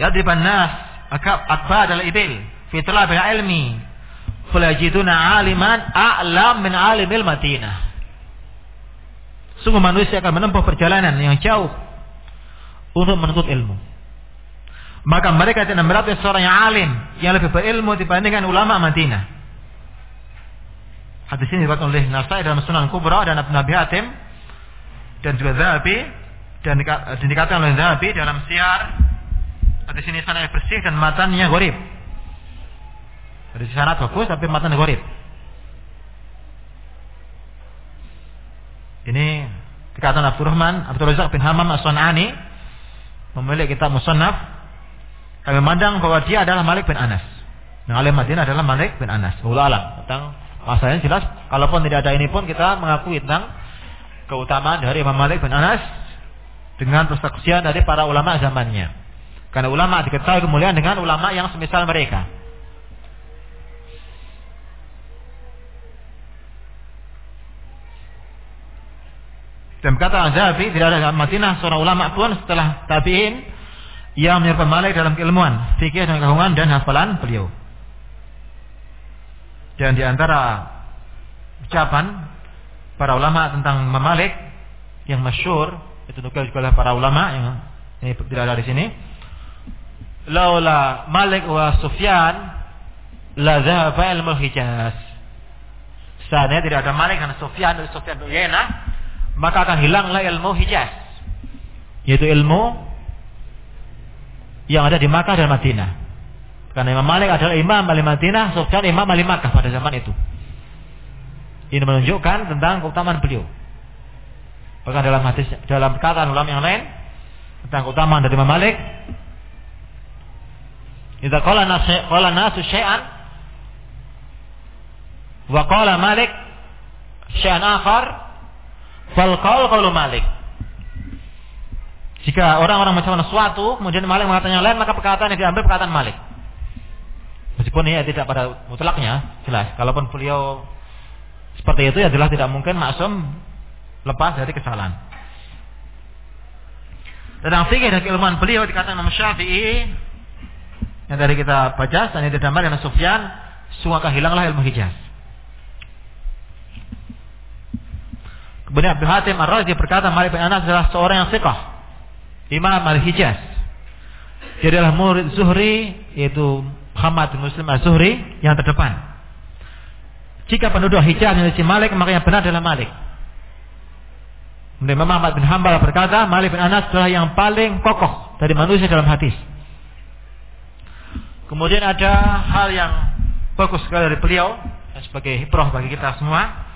Speaker 2: Yadriban nas akbad al-ibil fi talab ilmi. Falajiduna aliman a'lam min alimil Madinah. Sungguh manusia akan menempuh perjalanan yang jauh untuk menuntut ilmu. Maka mereka tidak mendapatkan seorang yang alim yang lebih berilmu dibandingkan ulama Madinah. Hadis ini diriwayatkan oleh Nasai dalam Sunan Kubra dan Abu Nabi Hatim dan juga Zahabi dan dikatakan oleh Zahabi dalam siar hadis ini sangat bersih dan matanya gorib. Hadis sangat bagus tapi matanya gorib. Ini dikatakan Abdul Rahman Abdul Razak bin Hamam As-Sun'ani memiliki kitab Musannaf kami memandang bahwa dia adalah Malik bin Anas. Yang alim Madinah adalah Malik bin Anas. Allah alam. Tentang masalahnya jelas. Kalaupun tidak ada ini pun kita mengakui tentang keutamaan dari Imam Malik bin Anas dengan persaksian dari para ulama zamannya. Karena ulama diketahui kemuliaan dengan ulama yang semisal mereka. Dan kata Azabi tidak ada Madinah seorang ulama pun setelah tabiin yang menyerupai Malik dalam keilmuan, fikih dan kehungan dan hafalan beliau. Dan di antara ucapan para ulama tentang Malik yang masyur itu juga oleh para ulama yang ini tidak ada di sini. Laula Malik wa Sufyan la dhahaba ilmu Hijaz. Seandainya tidak ada Malik dan Sufyan dari Sufyan bin maka akan hilanglah ilmu Hijaz. Yaitu ilmu yang ada di Makkah dan Madinah. Karena Imam Malik adalah imam di Madinah, Sufyan imam di Makkah pada zaman itu. Ini menunjukkan tentang keutamaan beliau. Bahkan dalam hadis dalam perkataan ulama yang lain tentang keutamaan dari Imam Malik, Idza qala nasu qala nasu syai'an wa qala Malik syai'an akhar fal qaul qaulu Malik. Jika orang-orang mengucapkan sesuatu, kemudian Malik mengatakan yang lain, maka perkataan yang diambil perkataan Malik. Meskipun ya tidak pada mutlaknya, jelas. Kalaupun beliau seperti itu ya jelas tidak mungkin maksum lepas dari kesalahan. Tentang fikih dan keilmuan beliau dikatakan Imam Syafi'i yang tadi kita baca dan yang didambar dengan Sufyan, sungguh hilanglah ilmu Hijaz. Kemudian Abdul Hatim Ar-Razi berkata Malik bin Anas adalah seorang yang sikah Imam Al-Hijaz. Dia adalah murid Zuhri yaitu Muhammad bin Muslim Al-Zuhri yang terdepan. Jika penduduk Hijaz menjadi Malik maka yang benar adalah Malik. Kemudian Imam Ahmad bin Hambal berkata Malik bin Anas adalah yang paling kokoh dari manusia dalam hadis. Kemudian ada hal yang bagus sekali dari beliau sebagai hibrah bagi kita semua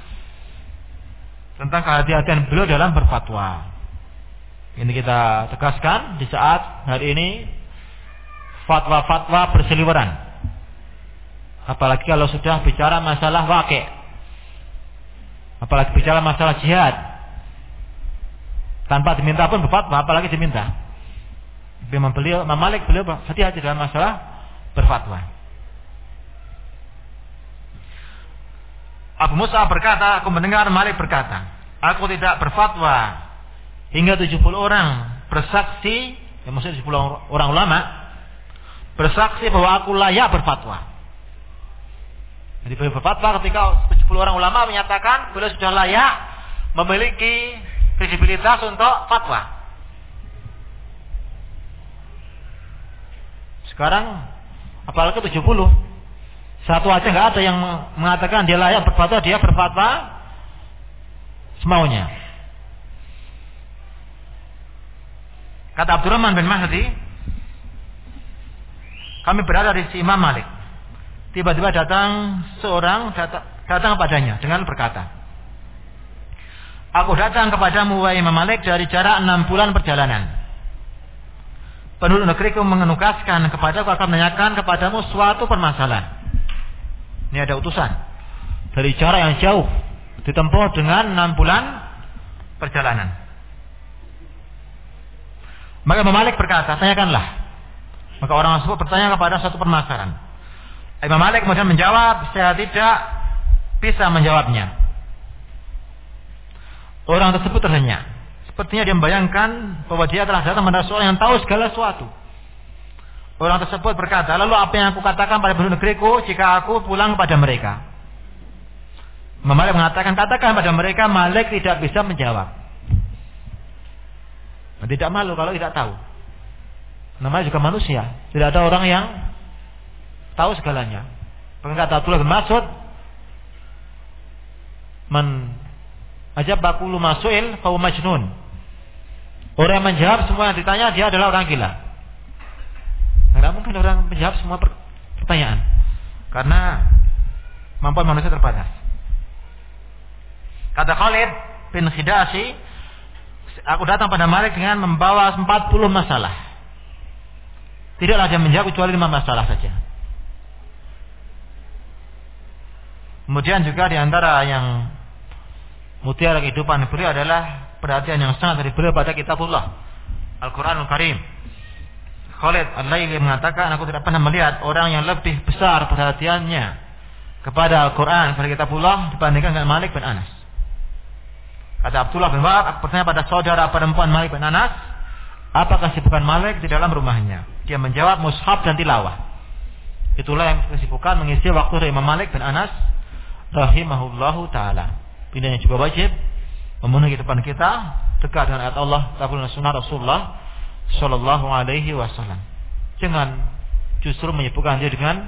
Speaker 2: tentang kehati-hatian beliau dalam berfatwa. Ini kita tegaskan di saat hari ini fatwa-fatwa berseliweran. Apalagi kalau sudah bicara masalah wakil. Apalagi bicara masalah jihad. Tanpa diminta pun berfatwa, apalagi diminta. Memang beliau, Malik beliau hati-hati dalam masalah berfatwa. Abu Musa berkata, aku mendengar Malik berkata, aku tidak berfatwa hingga 70 orang bersaksi, ya maksudnya 70 orang ulama bersaksi bahwa aku layak berfatwa. Jadi berfatwa ketika 70 orang ulama menyatakan beliau sudah layak memiliki kredibilitas untuk fatwa. Sekarang apalagi 70 satu aja nggak ada yang mengatakan dia layak berfatwa, dia berfatwa semaunya. Kata Abdurrahman bin Mahdi, kami berada di si Imam Malik. Tiba-tiba datang seorang datang, datang kepadanya dengan berkata, Aku datang kepadamu wahai Imam Malik dari jarak enam bulan perjalanan. Penduduk negeriku kepada aku akan menanyakan kepadamu suatu permasalahan. Ini ada utusan dari jarak yang jauh ditempuh dengan enam bulan perjalanan. Maka Imam Malik berkata, tanyakanlah. Maka orang tersebut bertanya kepada satu permasalahan. Imam Malik kemudian menjawab, saya tidak bisa menjawabnya. Orang tersebut terhenyak. Sepertinya dia membayangkan bahwa dia telah datang pada seorang yang tahu segala sesuatu. Orang tersebut berkata, lalu apa yang aku katakan pada penduduk negeriku jika aku pulang kepada mereka? Malik mengatakan, katakan pada mereka, Malik tidak bisa menjawab. Tidak malu kalau tidak tahu. Namanya juga manusia. Tidak ada orang yang tahu segalanya. Bahkan kata Abdullah bin Mas'ud, Man ajab bakulu masuil kau majnun. Orang yang menjawab semua yang ditanya dia adalah orang gila. Karena mungkin orang menjawab semua pertanyaan. Karena mampu manusia terbatas. Kata Khalid bin Khidasi, aku datang pada Malik dengan membawa 40 masalah. Tidaklah dia menjawab kecuali 5 masalah saja. Kemudian juga di antara yang mutiara kehidupan beliau adalah perhatian yang sangat dari beliau pada kitabullah Al-Quranul Karim. Khalid Al-Laili mengatakan, aku tidak pernah melihat orang yang lebih besar perhatiannya kepada Al-Quran, kepada kitabullah dibandingkan dengan Malik bin Anas. Kata Abdullah bin Wahab, aku bertanya pada saudara perempuan Malik bin Anas, apa kesibukan Malik di dalam rumahnya? Dia menjawab mushaf dan tilawah. Itulah yang kesibukan mengisi waktu dari Imam Malik bin Anas rahimahullahu taala. Ini yang juga wajib memenuhi kehidupan kita dekat dengan ayat Allah, dan sunnah Rasulullah sallallahu alaihi wasallam. Jangan justru menyibukkan dia dengan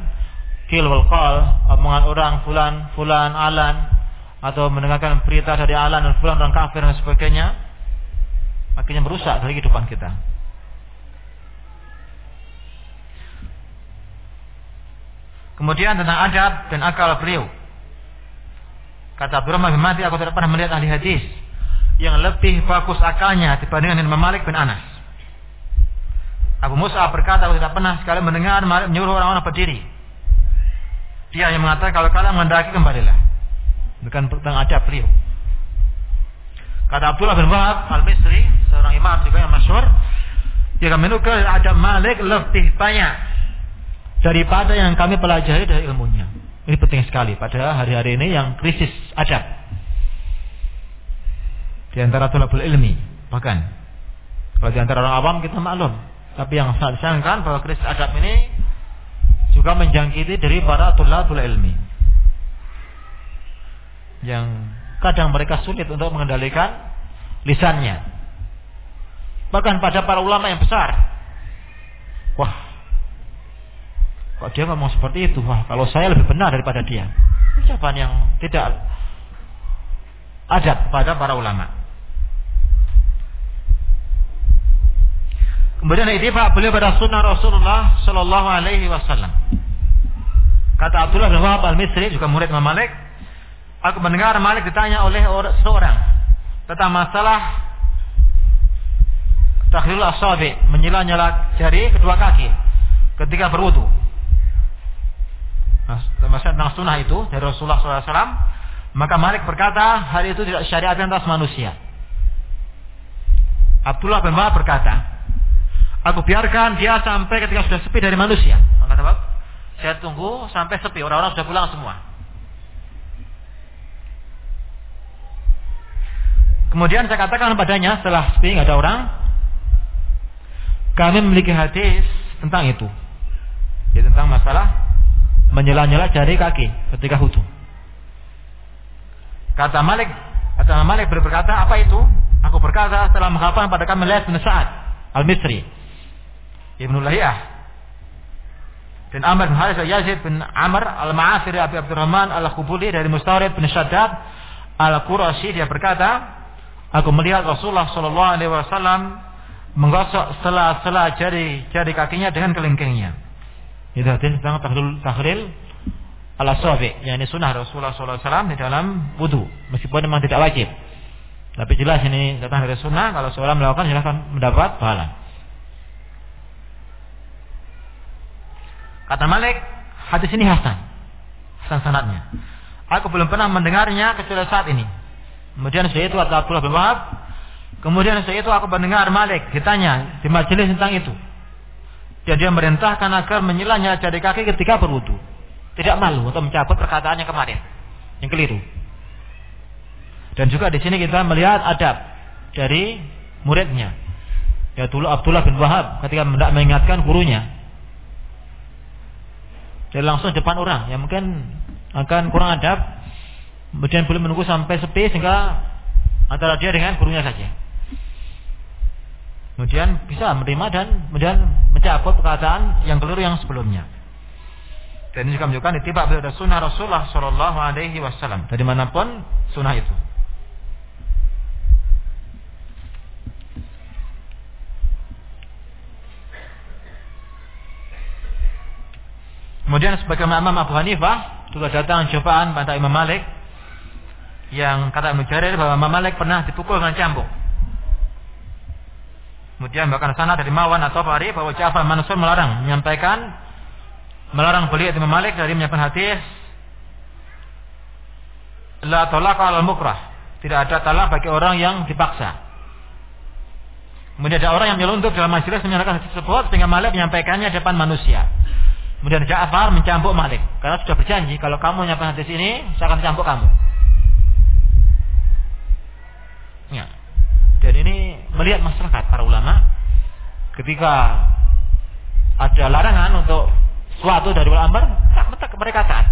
Speaker 2: kil wal qal, omongan orang fulan, fulan, alan, atau mendengarkan berita dari alam dan fulan orang kafir dan sebagainya akhirnya merusak dari kehidupan kita. Kemudian tentang adab dan akal beliau. Kata Abdurrahman bin Mahdi aku tidak pernah melihat ahli hadis yang lebih bagus akalnya dibandingkan dengan Malik bin Anas Abu Musa berkata aku tidak pernah sekali mendengar Malik menyuruh orang-orang berdiri dia yang mengatakan kalau kalian mendaki kembalilah Bukan tentang adab beliau. Kata Abdullah bin Wahab al-Misri, seorang imam juga yang masyhur, dia akan menukar adab Malik lebih banyak daripada yang kami pelajari dari ilmunya. Ini penting sekali pada hari-hari ini yang krisis adab. Di antara tulabul ilmi, bahkan kalau di antara orang awam kita maklum. Tapi yang saya disangkan bahwa krisis adab ini juga menjangkiti dari para tulabul ilmi yang kadang mereka sulit untuk mengendalikan lisannya. Bahkan pada para ulama yang besar. Wah, kok dia ngomong seperti itu? Wah, kalau saya lebih benar daripada dia. Ucapan yang tidak adat pada para ulama. Kemudian pak beliau pada sunnah Rasulullah Shallallahu Alaihi Wasallam. Kata Abdullah bin Wahab al Misri juga murid Imam Malik, Aku mendengar Malik ditanya oleh seorang tentang masalah takhlil asabi, menyela-nyela jari kedua kaki ketika berwudu. Nah, tentang sunnah itu dari Rasulullah SAW, maka Malik berkata hal itu tidak syariat atas manusia. Abdullah bin Wahab berkata, aku biarkan dia sampai ketika sudah sepi dari manusia. Maka kata saya tunggu sampai sepi, orang-orang sudah pulang semua. Kemudian saya katakan padanya setelah sepi nggak ada orang, kami memiliki hadis tentang itu. Ya, tentang masalah menyela-nyela jari kaki ketika hutu. Kata Malik, kata Malik berkata, apa itu? Aku berkata setelah menghafal pada kami lihat bin Sa'ad Al-Misri Ibnu Lahiyah dan Amr bin Haris Yazid bin Amr Al-Ma'asiri Abi Abdurrahman Al-Khubuli dari Mustawrid bin Shaddad Al-Qurashi dia berkata Aku melihat Rasulullah Shallallahu Alaihi Wasallam menggosok sela-sela jari jari kakinya dengan kelingkingnya. Itu hadis tentang tahlil tahlil ala sabi, yakni sunnah Rasulullah Sallallahu Alaihi Wasallam di dalam wudhu, meskipun memang tidak wajib. Tapi jelas ini datang dari sunnah, kalau seorang melakukan silahkan mendapat pahala. Kata Malik, hadis ini hasan. sanadnya. Aku belum pernah mendengarnya kecuali saat ini. Kemudian saya itu Abdullah bin Wahab. Kemudian saya itu aku mendengar Malik ditanya di majelis tentang itu. Dan dia merintahkan agar menyilanya jari kaki ketika berwudu. Tidak malu untuk mencabut perkataannya kemarin. Yang keliru. Dan juga di sini kita melihat adab dari muridnya. Ya dulu Abdullah bin Wahab ketika hendak mengingatkan gurunya. Jadi langsung depan orang yang mungkin akan kurang adab. Kemudian boleh menunggu sampai sepi sehingga antara dia dengan gurunya saja. Kemudian bisa menerima dan kemudian mencabut perkataan yang keliru yang sebelumnya. Dan ini juga menunjukkan itibak pada sunnah Rasulullah Shallallahu Alaihi Wasallam dari mana pun sunnah itu. Kemudian sebagai Imam Abu Hanifah juga datang cobaan pada Imam Malik. Yang kata Jarir bahwa Imam Malik pernah dipukul dengan cambuk. Kemudian bahkan sana dari Mawan atau Fari bahwa Ja'far Mansur melarang menyampaikan melarang beliau Imam Malik dari menyiapkan hadis. La tolak al mukrah tidak ada talak bagi orang yang dipaksa. Kemudian ada orang yang menyelundup dalam majelis menyatakan hadis tersebut sehingga Malik menyampaikannya depan manusia kemudian Ja'far mencambuk Malik karena sudah berjanji kalau kamu menyampaikan hadis ini saya akan cambuk kamu ya. dan ini melihat masyarakat para ulama ketika ada larangan untuk suatu dari wal amr, tak mereka taat.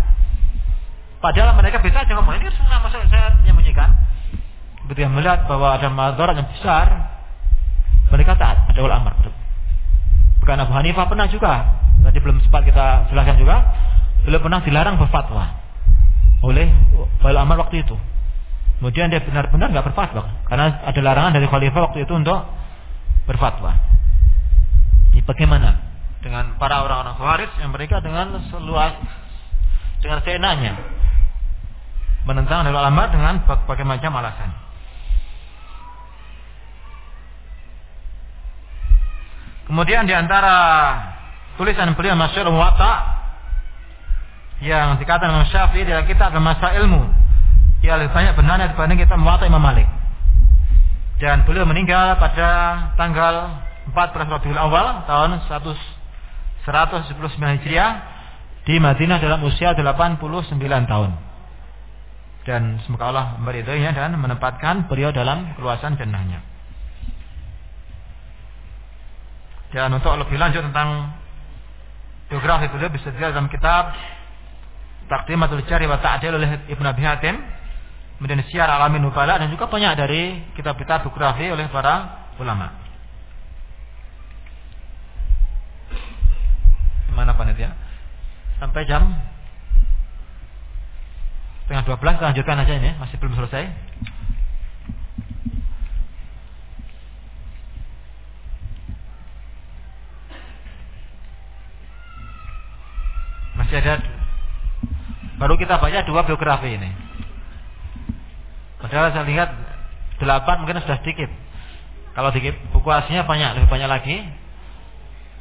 Speaker 2: Padahal mereka bisa aja ngomong ini sunnah masa saya menyembunyikan. Ketika melihat bahwa ada madarat yang besar, mereka taat ada wal amr. Bukan Abu Hanifah pernah juga, tadi belum sempat kita jelaskan juga, beliau pernah dilarang berfatwa oleh wal amr waktu itu. Kemudian dia benar-benar nggak berfatwa karena ada larangan dari khalifah waktu itu untuk berfatwa. Ini bagaimana? dengan para orang-orang Khawarij yang mereka dengan seluas dengan seenaknya menentang dari ulama dengan berbagai macam alasan. Kemudian di antara tulisan beliau Masyur Muwatta yang dikatakan Imam Syafi'i kita ada masa ilmu yang lebih banyak benarnya dibanding kita Muwatta Imam Malik. Dan beliau meninggal pada tanggal 14 Rabiul Awal tahun 100 179 Hijriah di Madinah dalam usia 89 tahun. Dan semoga Allah meridhoinya dan menempatkan beliau dalam keluasan jannahnya. Dan untuk lebih lanjut tentang biografi beliau bisa dilihat dalam kitab Takdimatul Jari wa Ta'adil oleh Ibnu Abi Hatim, kemudian Syiar Alamin Nubala dan juga banyak dari kitab-kitab biografi oleh para ulama. Mana panitia? Sampai jam setengah dua belas lanjutkan aja ini masih belum selesai. Masih ada baru kita baca dua biografi ini. Padahal saya lihat delapan mungkin sudah sedikit. Kalau dikit buku aslinya banyak, lebih banyak lagi.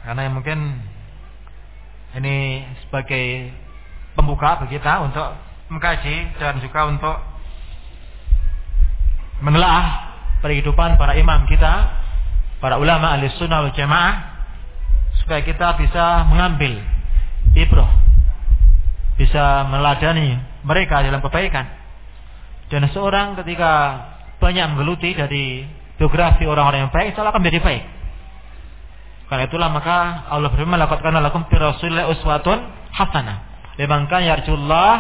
Speaker 2: Karena yang mungkin ini sebagai pembuka bagi kita untuk mengkaji dan juga untuk menelaah kehidupan para imam kita, para ulama ahli sunnah wal jamaah, supaya kita bisa mengambil ibrah, bisa meladani mereka dalam kebaikan. Dan seorang ketika banyak menggeluti dari biografi orang-orang yang baik, insya akan menjadi baik. Karena itulah maka Allah berfirman laqad lakum fi rasulillahi uswatun hasanah. Liman kana yarjullah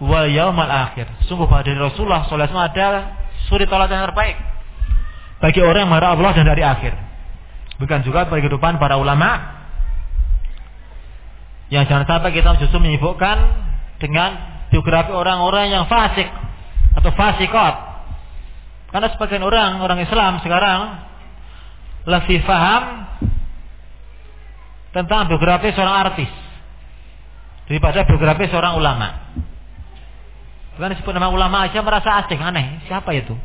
Speaker 2: wal yaumal akhir. Sungguh pada Rasulullah sallallahu alaihi ada suri teladan yang terbaik bagi orang yang mengharap Allah dan dari akhir. Bukan juga bagi kehidupan para ulama yang jangan sampai kita justru menyibukkan dengan biografi orang-orang yang fasik atau fasikot. Karena sebagian orang, orang Islam sekarang lebih faham tentang biografi seorang artis daripada biografi seorang ulama. Bukan disebut nama ulama aja merasa asing, aneh. Siapa itu?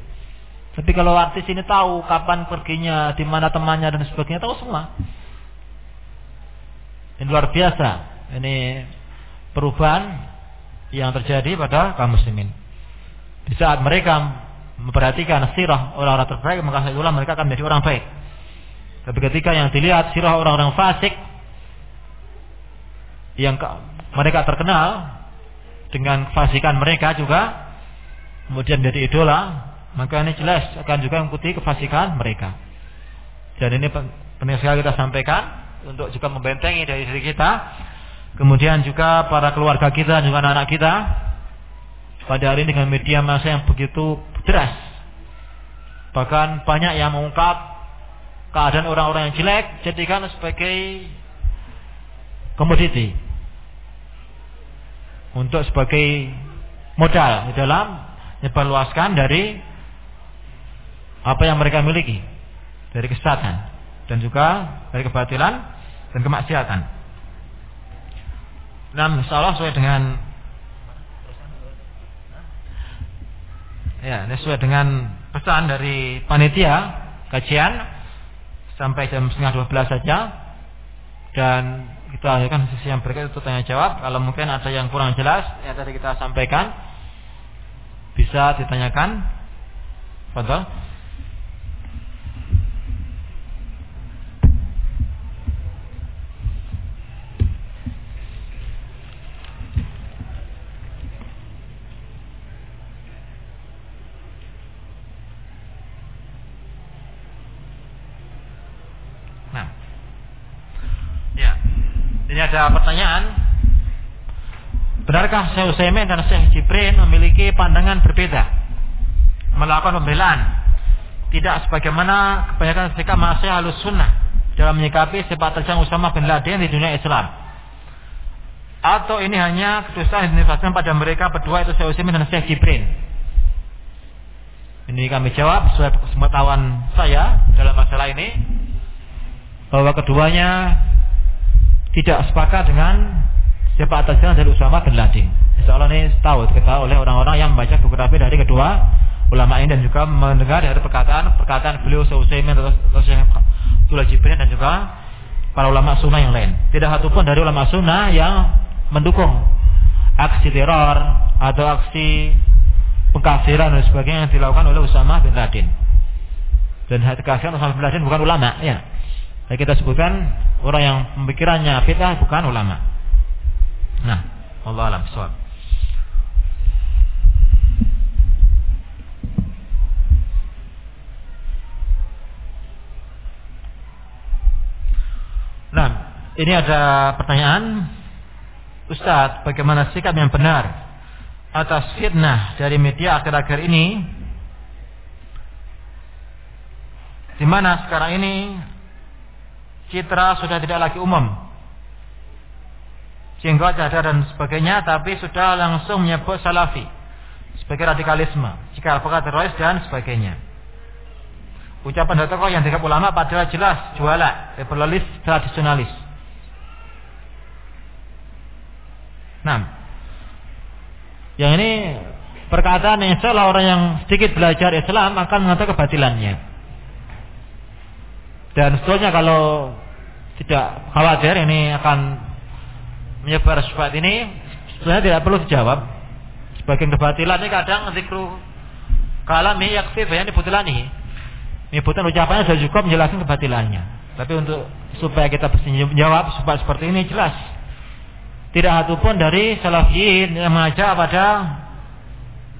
Speaker 2: Tapi kalau artis ini tahu kapan perginya, di mana temannya dan sebagainya, tahu semua. Ini luar biasa. Ini perubahan yang terjadi pada kaum muslimin. Di saat mereka memperhatikan sirah orang-orang terbaik, maka itulah mereka akan menjadi orang baik. Tapi ketika yang dilihat sirah orang-orang fasik yang mereka terkenal dengan fasikan mereka juga kemudian menjadi idola, maka ini jelas akan juga mengikuti kefasikan mereka. Dan ini penting sekali kita sampaikan untuk juga membentengi dari diri kita, kemudian juga para keluarga kita, juga anak-anak kita pada hari ini dengan media massa yang begitu deras. Bahkan banyak yang mengungkap keadaan orang-orang yang jelek jadikan sebagai komoditi untuk sebagai modal di dalam menyebarluaskan dari apa yang mereka miliki dari kesesatan dan juga dari kebatilan dan kemaksiatan. Nah, insyaallah sesuai dengan Ya, sesuai dengan pesan dari panitia kajian sampai jam setengah dua belas saja dan kita akan sesi yang berikut itu tanya jawab. Kalau mungkin ada yang kurang jelas yang tadi kita sampaikan bisa ditanyakan. Betul? Ada pertanyaan. Benarkah Syekh Utsaimin dan Syekh Jibrin memiliki pandangan berbeda melakukan pembelaan? Tidak sebagaimana kebanyakan sikap masih halus sunnah dalam menyikapi sepak terjang Usama bin Laden di dunia Islam. Atau ini hanya kedustaan yang dinifaskan pada mereka berdua itu Syekh Utsaimin dan Syekh Jibrin. Ini kami jawab sesuai pengetahuan saya dalam masalah ini bahwa keduanya tidak sepakat dengan siapa atasnya dari Usama bin Laden. Insya Allah ini tahu kita oleh orang-orang yang membaca buku rapi dari kedua ulama ini dan juga mendengar dari perkataan perkataan beliau Sausaimin atau Syekh dan juga para ulama sunnah yang lain. Tidak satu pun dari ulama sunnah yang mendukung aksi teror atau aksi pengkafiran dan sebagainya yang dilakukan oleh Usama bin Laden. Dan hati kasihan Usama bin Laden bukan ulama, ya. Jadi kita sebutkan orang yang pemikirannya fitnah bukan ulama. Nah, Allah alam soal. Nah, ini ada pertanyaan. Ustadz, bagaimana sikap yang benar atas fitnah dari media akhir-akhir ini? Di mana sekarang ini citra sudah tidak lagi umum. Jenggot, cadar dan sebagainya, tapi sudah langsung menyebut salafi sebagai radikalisme, jika apakah teroris dan sebagainya. Ucapan dari tokoh yang dianggap ulama padahal jelas jualan, liberalis, tradisionalis. Nah, yang ini perkataan yang salah orang yang sedikit belajar Islam akan mengatakan kebatilannya. Dan seterusnya kalau tidak khawatir ini akan menyebar syubhat ini sebenarnya tidak perlu dijawab. Sebagian kebatilan ini kadang zikru kalami yakfi bayan dibutilani. Nyebutan ucapannya sudah cukup menjelaskan kebatilannya. Tapi untuk supaya kita bisa menjawab supaya seperti ini jelas. Tidak satu pun dari salafiyin yang mengajak pada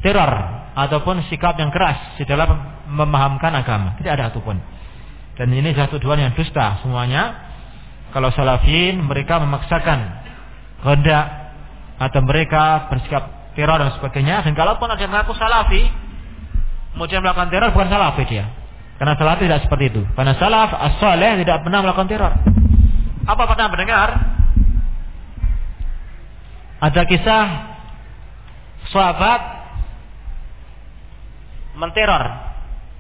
Speaker 2: teror ataupun sikap yang keras di dalam memahamkan agama. Tidak ada satupun. Dan ini satu tuduhan yang dusta semuanya. Kalau salafin mereka memaksakan kehendak atau mereka bersikap teror dan sebagainya. Dan kalaupun ada yang mengaku salafi, kemudian melakukan teror bukan salafi dia. Karena salaf tidak seperti itu. Karena salaf as tidak pernah melakukan teror. Apa pernah mendengar? Ada kisah sahabat menteror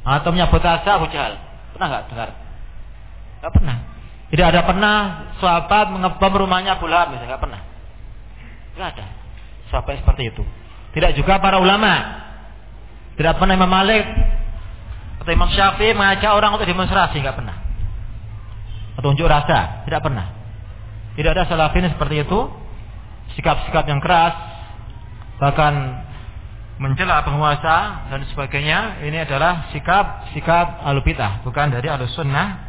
Speaker 2: atau menyebut asa Abu Jahal. Pernah nggak dengar? Nggak pernah. Tidak ada pernah sahabat mengebom rumahnya Abu Lahab, nggak pernah. Nggak ada. Sahabat seperti itu. Tidak juga para ulama. Tidak pernah Imam Malik atau Imam Syafi'i mengajak orang untuk demonstrasi, nggak pernah. Atau unjuk rasa, tidak pernah. Tidak ada salafin seperti itu. Sikap-sikap yang keras bahkan mencela penguasa dan sebagainya ini adalah sikap sikap alubidah bukan dari alus sunnah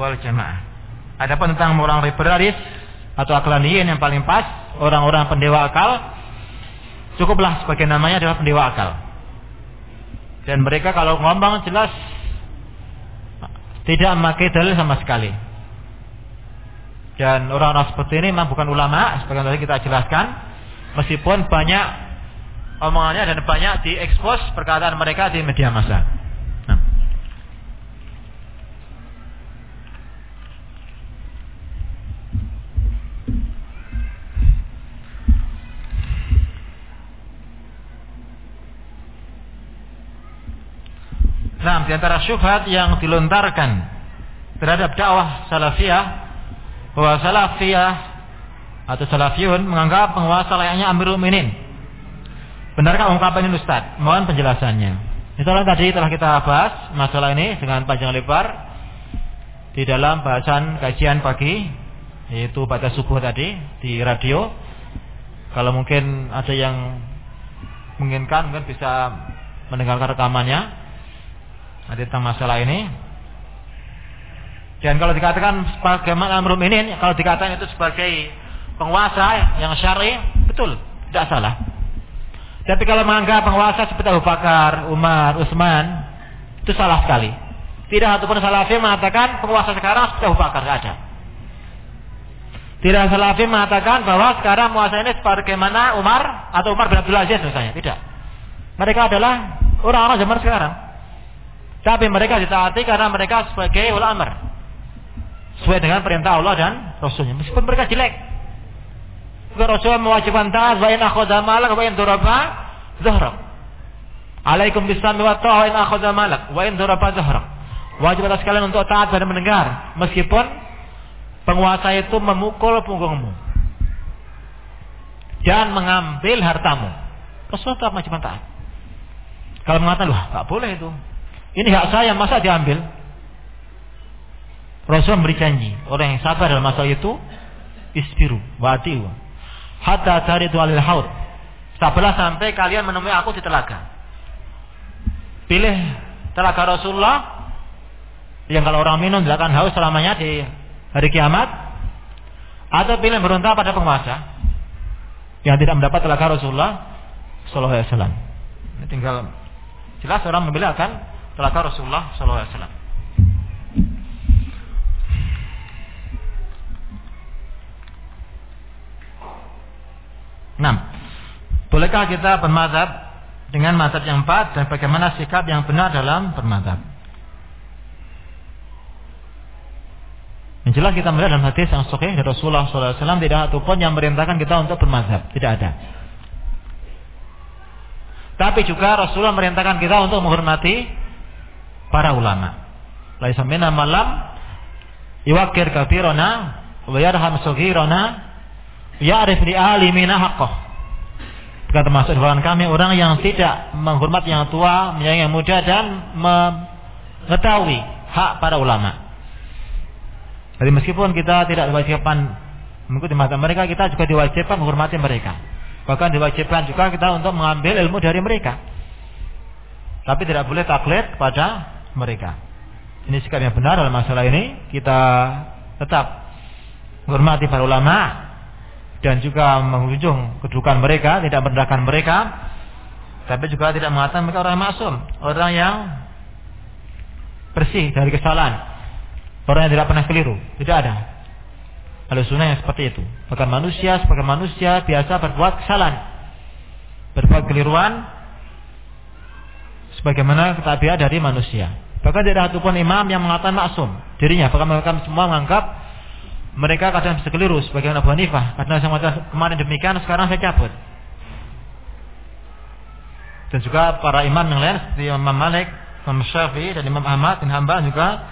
Speaker 2: wal jamaah. Adapun tentang orang liberalis atau aklaniyin yang paling pas orang-orang pendewa akal cukuplah sebagai namanya adalah pendewa akal. Dan mereka kalau ngomong jelas tidak memakai dalil sama sekali. Dan orang-orang seperti ini memang bukan ulama, yang tadi kita jelaskan, meskipun banyak omongannya dan banyak diekspos perkataan mereka di media massa. Nah. Nah, di antara syubhat yang dilontarkan terhadap dakwah salafiyah bahwa salafiyah atau salafiyun menganggap penguasa layaknya Amirul Mukminin. Benarkah ungkapan ini Ustaz? Mohon penjelasannya. Itulah tadi telah kita bahas masalah ini dengan panjang lebar di dalam bahasan kajian pagi yaitu pada subuh tadi di radio. Kalau mungkin ada yang menginginkan mungkin bisa mendengarkan rekamannya Nanti tentang masalah ini. Dan kalau dikatakan bagaimana Amrum ini, kalau dikatakan itu sebagai penguasa yang syar'i, betul, tidak salah. Tapi kalau menganggap penguasa seperti Abu Bakar, Umar, Utsman, itu salah sekali. Tidak satu pun salafi mengatakan penguasa sekarang seperti Abu Bakar, tidak ada. Tidak salafi mengatakan bahwa sekarang penguasa ini sebagaimana Umar atau Umar bin Abdul Aziz misalnya, tidak. Mereka adalah orang-orang zaman sekarang. Tapi mereka ditaati karena mereka sebagai ulama. Sesuai dengan perintah Allah dan Rasulnya. Meskipun mereka jelek. Juga Rasul mewajibkan taat. Wa in akhoda malak wa in duraba zuhrak. Alaikum bisami wa ta'a wa in akhoda malak wa in duraba zuhrak. Wajib atas kalian untuk taat dan mendengar. Meskipun penguasa itu memukul punggungmu. Dan mengambil hartamu. Rasul tetap wajib taat. Kalau mengatakan, wah tak boleh itu. Ini hak saya, masa diambil? Rasul memberi janji, orang yang sabar dalam masalah itu, isbiru, wadiu hatta cari alil haud. Setelah sampai kalian menemui aku di telaga. Pilih telaga Rasulullah yang kalau orang minum tidak akan haus selamanya di hari kiamat atau pilih berontak pada penguasa yang tidak mendapat telaga Rasulullah sallallahu alaihi wasallam. Tinggal jelas orang memilih akan telaga Rasulullah sallallahu alaihi wasallam. 6. Bolehkah kita bermazhab dengan mazhab yang empat dan bagaimana sikap yang benar dalam bermazhab? Jelas kita melihat dalam hadis yang sahih dari Rasulullah SAW tidak ada pun yang merintahkan kita untuk bermazhab, tidak ada. Tapi juga Rasulullah merintahkan kita untuk menghormati para ulama. Laisa malam iwakir kafirona wa yarham sughirona ya'rif li alimina haqqah. Bukan termasuk golongan kami orang yang tidak menghormat yang tua, menyayangi yang muda dan mengetahui hak para ulama. Jadi meskipun kita tidak diwajibkan mengikuti mata mereka, kita juga diwajibkan menghormati mereka. Bahkan diwajibkan juga kita untuk mengambil ilmu dari mereka. Tapi tidak boleh taklid pada mereka. Ini sikap yang benar dalam masalah ini. Kita tetap menghormati para ulama dan juga mengunjung kedudukan mereka, tidak merendahkan mereka, tapi juga tidak mengatakan mereka orang maksum, orang yang bersih dari kesalahan, orang yang tidak pernah keliru, tidak ada. Ada sunnah yang seperti itu. Bahkan manusia sebagai manusia biasa berbuat kesalahan, berbuat keliruan, sebagaimana ketabiat dari manusia. Bahkan tidak satu pun imam yang mengatakan maksum dirinya. Bahkan mereka semua menganggap mereka kadang bisa keliru sebagai Abu Hanifah. Karena saya mengatakan kemarin demikian, sekarang saya cabut. Dan juga para imam yang lain seperti Imam Malik, Imam Syafi'i dan Imam Ahmad bin Hambal juga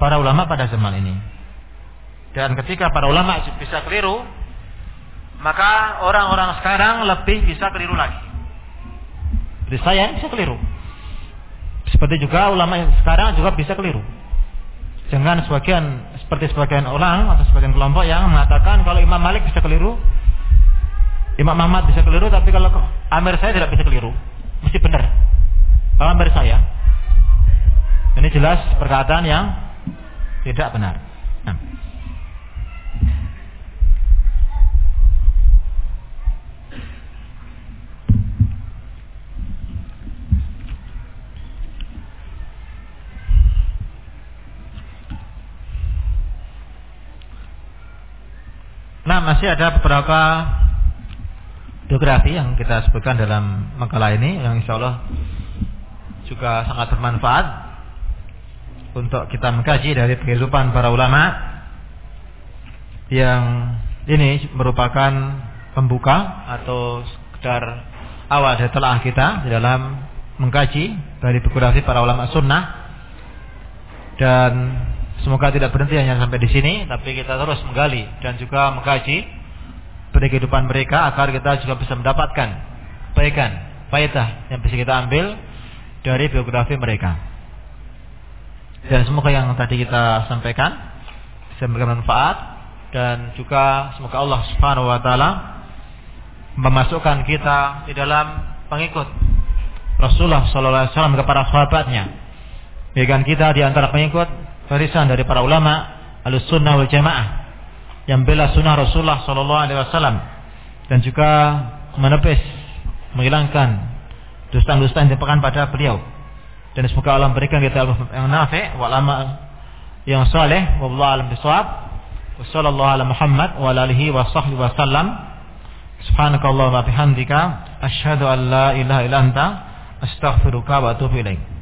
Speaker 2: para ulama pada zaman ini. Dan ketika para ulama bisa keliru, maka orang-orang sekarang lebih bisa keliru lagi. Jadi saya bisa keliru. Seperti juga ulama sekarang juga bisa keliru. Jangan sebagian seperti sebagian orang atau sebagian kelompok yang mengatakan kalau Imam Malik bisa keliru, Imam Ahmad bisa keliru tapi kalau Amir saya tidak bisa keliru. Mesti benar. Kalau Amir saya ini jelas perkataan yang tidak benar. Nah. Masih ada beberapa biografi yang kita sebutkan dalam makalah ini yang insya Allah juga sangat bermanfaat untuk kita mengkaji dari kehidupan para ulama yang ini merupakan pembuka atau sekedar awal dari telah kita di dalam mengkaji dari biografi para ulama sunnah dan semoga tidak berhenti hanya sampai di sini tapi kita terus menggali dan juga mengkaji pada kehidupan mereka agar kita juga bisa mendapatkan kebaikan, faedah yang bisa kita ambil dari biografi mereka. Dan semoga yang tadi kita sampaikan bisa memberikan manfaat dan juga semoga Allah Subhanahu wa taala memasukkan kita di dalam pengikut Rasulullah sallallahu alaihi wasallam kepada sahabatnya. Jadikan kita di antara pengikut barisan dari para ulama Ahlussunnah wal Jamaah yang bela sunnah Rasulullah Sallallahu Alaihi Wasallam dan juga menepis, menghilangkan dusta-dusta yang dipekan pada beliau. Dan semoga Allah berikan kita yang nafi, wal amal yang saleh, wallahu alam bisawab. Wassallallahu ala Muhammad wa alihi wa sahbihi wa sallam. Subhanakallah wa bihamdika asyhadu an la ilaha illa anta astaghfiruka wa atubu ilaik.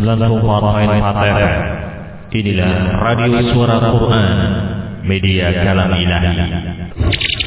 Speaker 1: 94 Inilah Radio Suara Quran Media Kalam Ilahi